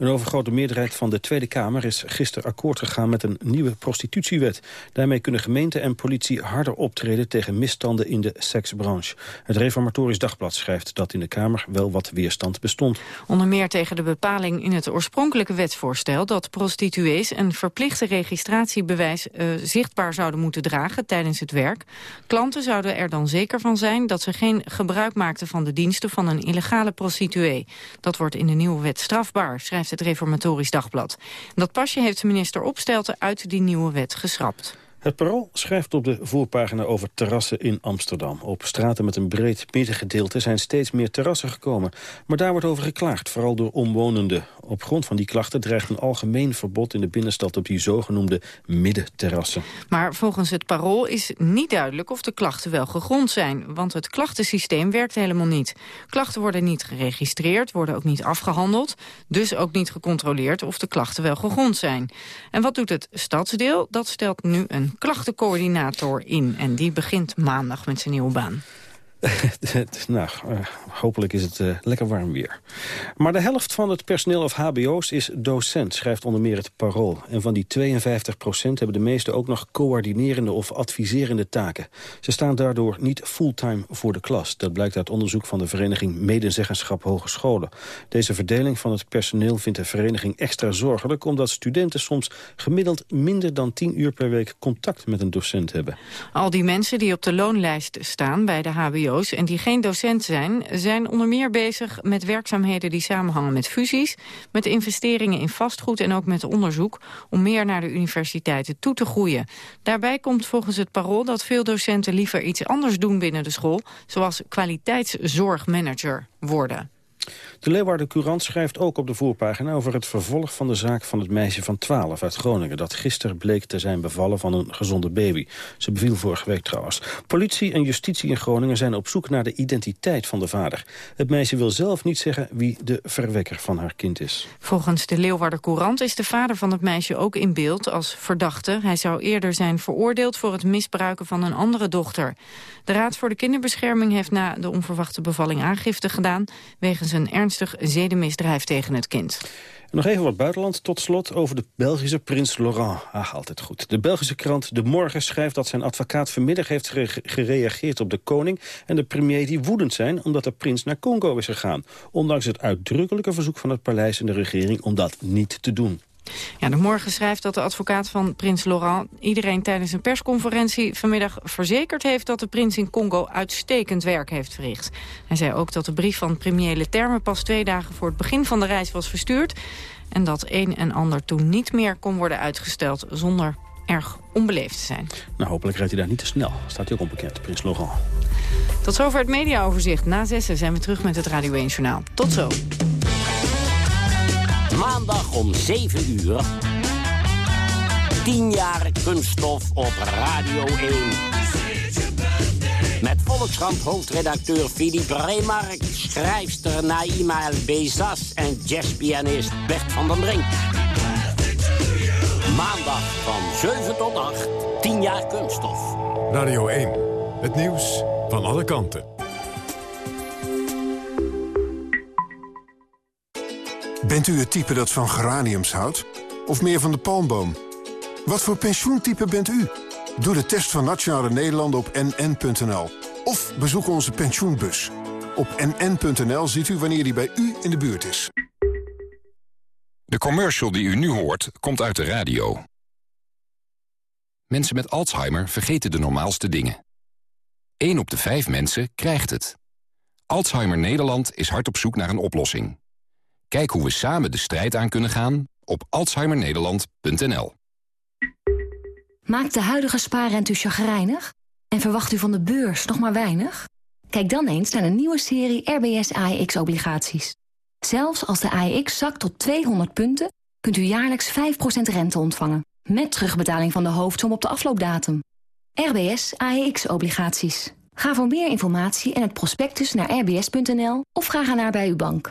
Een overgrote meerderheid van de Tweede Kamer is gisteren akkoord gegaan met een nieuwe prostitutiewet. Daarmee kunnen gemeente en politie harder optreden tegen misstanden in de seksbranche. Het Reformatorisch Dagblad schrijft dat in de Kamer wel wat weerstand bestond. Onder meer tegen de bepaling in het oorspronkelijke wetsvoorstel dat prostituees een verplichte registratiebewijs uh, zichtbaar zouden moeten dragen tijdens het werk. Klanten zouden er dan zeker van zijn dat ze geen gebruik maakten van de diensten van een illegale prostituee. Dat wordt in de nieuwe wet strafbaar, schrijft het Reformatorisch Dagblad. Dat pasje heeft minister Opstelten uit die nieuwe wet geschrapt. Het Parool schrijft op de voorpagina over terrassen in Amsterdam. Op straten met een breed middengedeelte zijn steeds meer terrassen gekomen. Maar daar wordt over geklaagd, vooral door omwonenden. Op grond van die klachten dreigt een algemeen verbod in de binnenstad... op die zogenoemde middenterrassen. Maar volgens het Parool is niet duidelijk of de klachten wel gegrond zijn. Want het klachtensysteem werkt helemaal niet. Klachten worden niet geregistreerd, worden ook niet afgehandeld. Dus ook niet gecontroleerd of de klachten wel gegrond zijn. En wat doet het stadsdeel? Dat stelt nu een klachtencoördinator in. En die begint maandag met zijn nieuwe baan. nou, uh, hopelijk is het uh, lekker warm weer. Maar de helft van het personeel of hbo's is docent, schrijft onder meer het Parool. En van die 52 procent hebben de meeste ook nog coördinerende of adviserende taken. Ze staan daardoor niet fulltime voor de klas. Dat blijkt uit onderzoek van de vereniging Medezeggenschap Hogescholen. Deze verdeling van het personeel vindt de vereniging extra zorgelijk... omdat studenten soms gemiddeld minder dan 10 uur per week contact met een docent hebben. Al die mensen die op de loonlijst staan bij de hbo en die geen docent zijn... zijn onder meer bezig met werkzaamheden die samenhangen met fusies... met investeringen in vastgoed en ook met onderzoek... om meer naar de universiteiten toe te groeien. Daarbij komt volgens het parool dat veel docenten liever iets anders doen binnen de school... zoals kwaliteitszorgmanager worden. De Leeuwarden Courant schrijft ook op de voorpagina over het vervolg van de zaak van het meisje van 12 uit Groningen... dat gisteren bleek te zijn bevallen van een gezonde baby. Ze beviel vorige week trouwens. Politie en justitie in Groningen zijn op zoek naar de identiteit van de vader. Het meisje wil zelf niet zeggen wie de verwekker van haar kind is. Volgens de Leeuwarden Courant is de vader van het meisje ook in beeld als verdachte. Hij zou eerder zijn veroordeeld voor het misbruiken van een andere dochter. De Raad voor de Kinderbescherming heeft na de onverwachte bevalling aangifte gedaan... wegens een ernstig zedenmisdrijf tegen het kind. Nog even wat buitenland tot slot over de Belgische prins Laurent. Ah, altijd goed. De Belgische krant De Morgen schrijft dat zijn advocaat vanmiddag heeft gereageerd op de koning en de premier die woedend zijn omdat de prins naar Congo is gegaan. Ondanks het uitdrukkelijke verzoek van het paleis en de regering om dat niet te doen. Ja, de morgen schrijft dat de advocaat van prins Laurent... iedereen tijdens een persconferentie vanmiddag verzekerd heeft... dat de prins in Congo uitstekend werk heeft verricht. Hij zei ook dat de brief van premier Leterme pas twee dagen voor het begin van de reis was verstuurd... en dat een en ander toen niet meer kon worden uitgesteld zonder erg onbeleefd te zijn. Nou, hopelijk rijdt hij daar niet te snel. Staat hij ook onbekend, prins Laurent. Tot zover het mediaoverzicht. Na zessen zijn we terug met het Radio 1 Journaal. Tot zo. Maandag om 7 uur. 10 jaar kunststof op Radio 1. Met Volkskrant hoofdredacteur Philippe Remark, schrijfster Naima El Bezas en jazzpianist Bert van den Brink. Maandag van 7 tot 8, 10 10 jaar kunststof. Radio 1, het nieuws van alle kanten. Bent u het type dat van geraniums houdt? Of meer van de palmboom? Wat voor pensioentype bent u? Doe de test van Nationale Nederlanden op nn.nl. Of bezoek onze pensioenbus. Op nn.nl ziet u wanneer die bij u in de buurt is. De commercial die u nu hoort, komt uit de radio. Mensen met Alzheimer vergeten de normaalste dingen. 1 op de 5 mensen krijgt het. Alzheimer Nederland is hard op zoek naar een oplossing. Kijk hoe we samen de strijd aan kunnen gaan op alzheimernederland.nl. Maakt de huidige spaarrente u chagrijnig? En verwacht u van de beurs nog maar weinig? Kijk dan eens naar een nieuwe serie RBS AEX-obligaties. Zelfs als de AEX zakt tot 200 punten... kunt u jaarlijks 5% rente ontvangen... met terugbetaling van de hoofdsom op de afloopdatum. RBS AEX-obligaties. Ga voor meer informatie en het prospectus naar rbs.nl... of ga naar bij uw bank.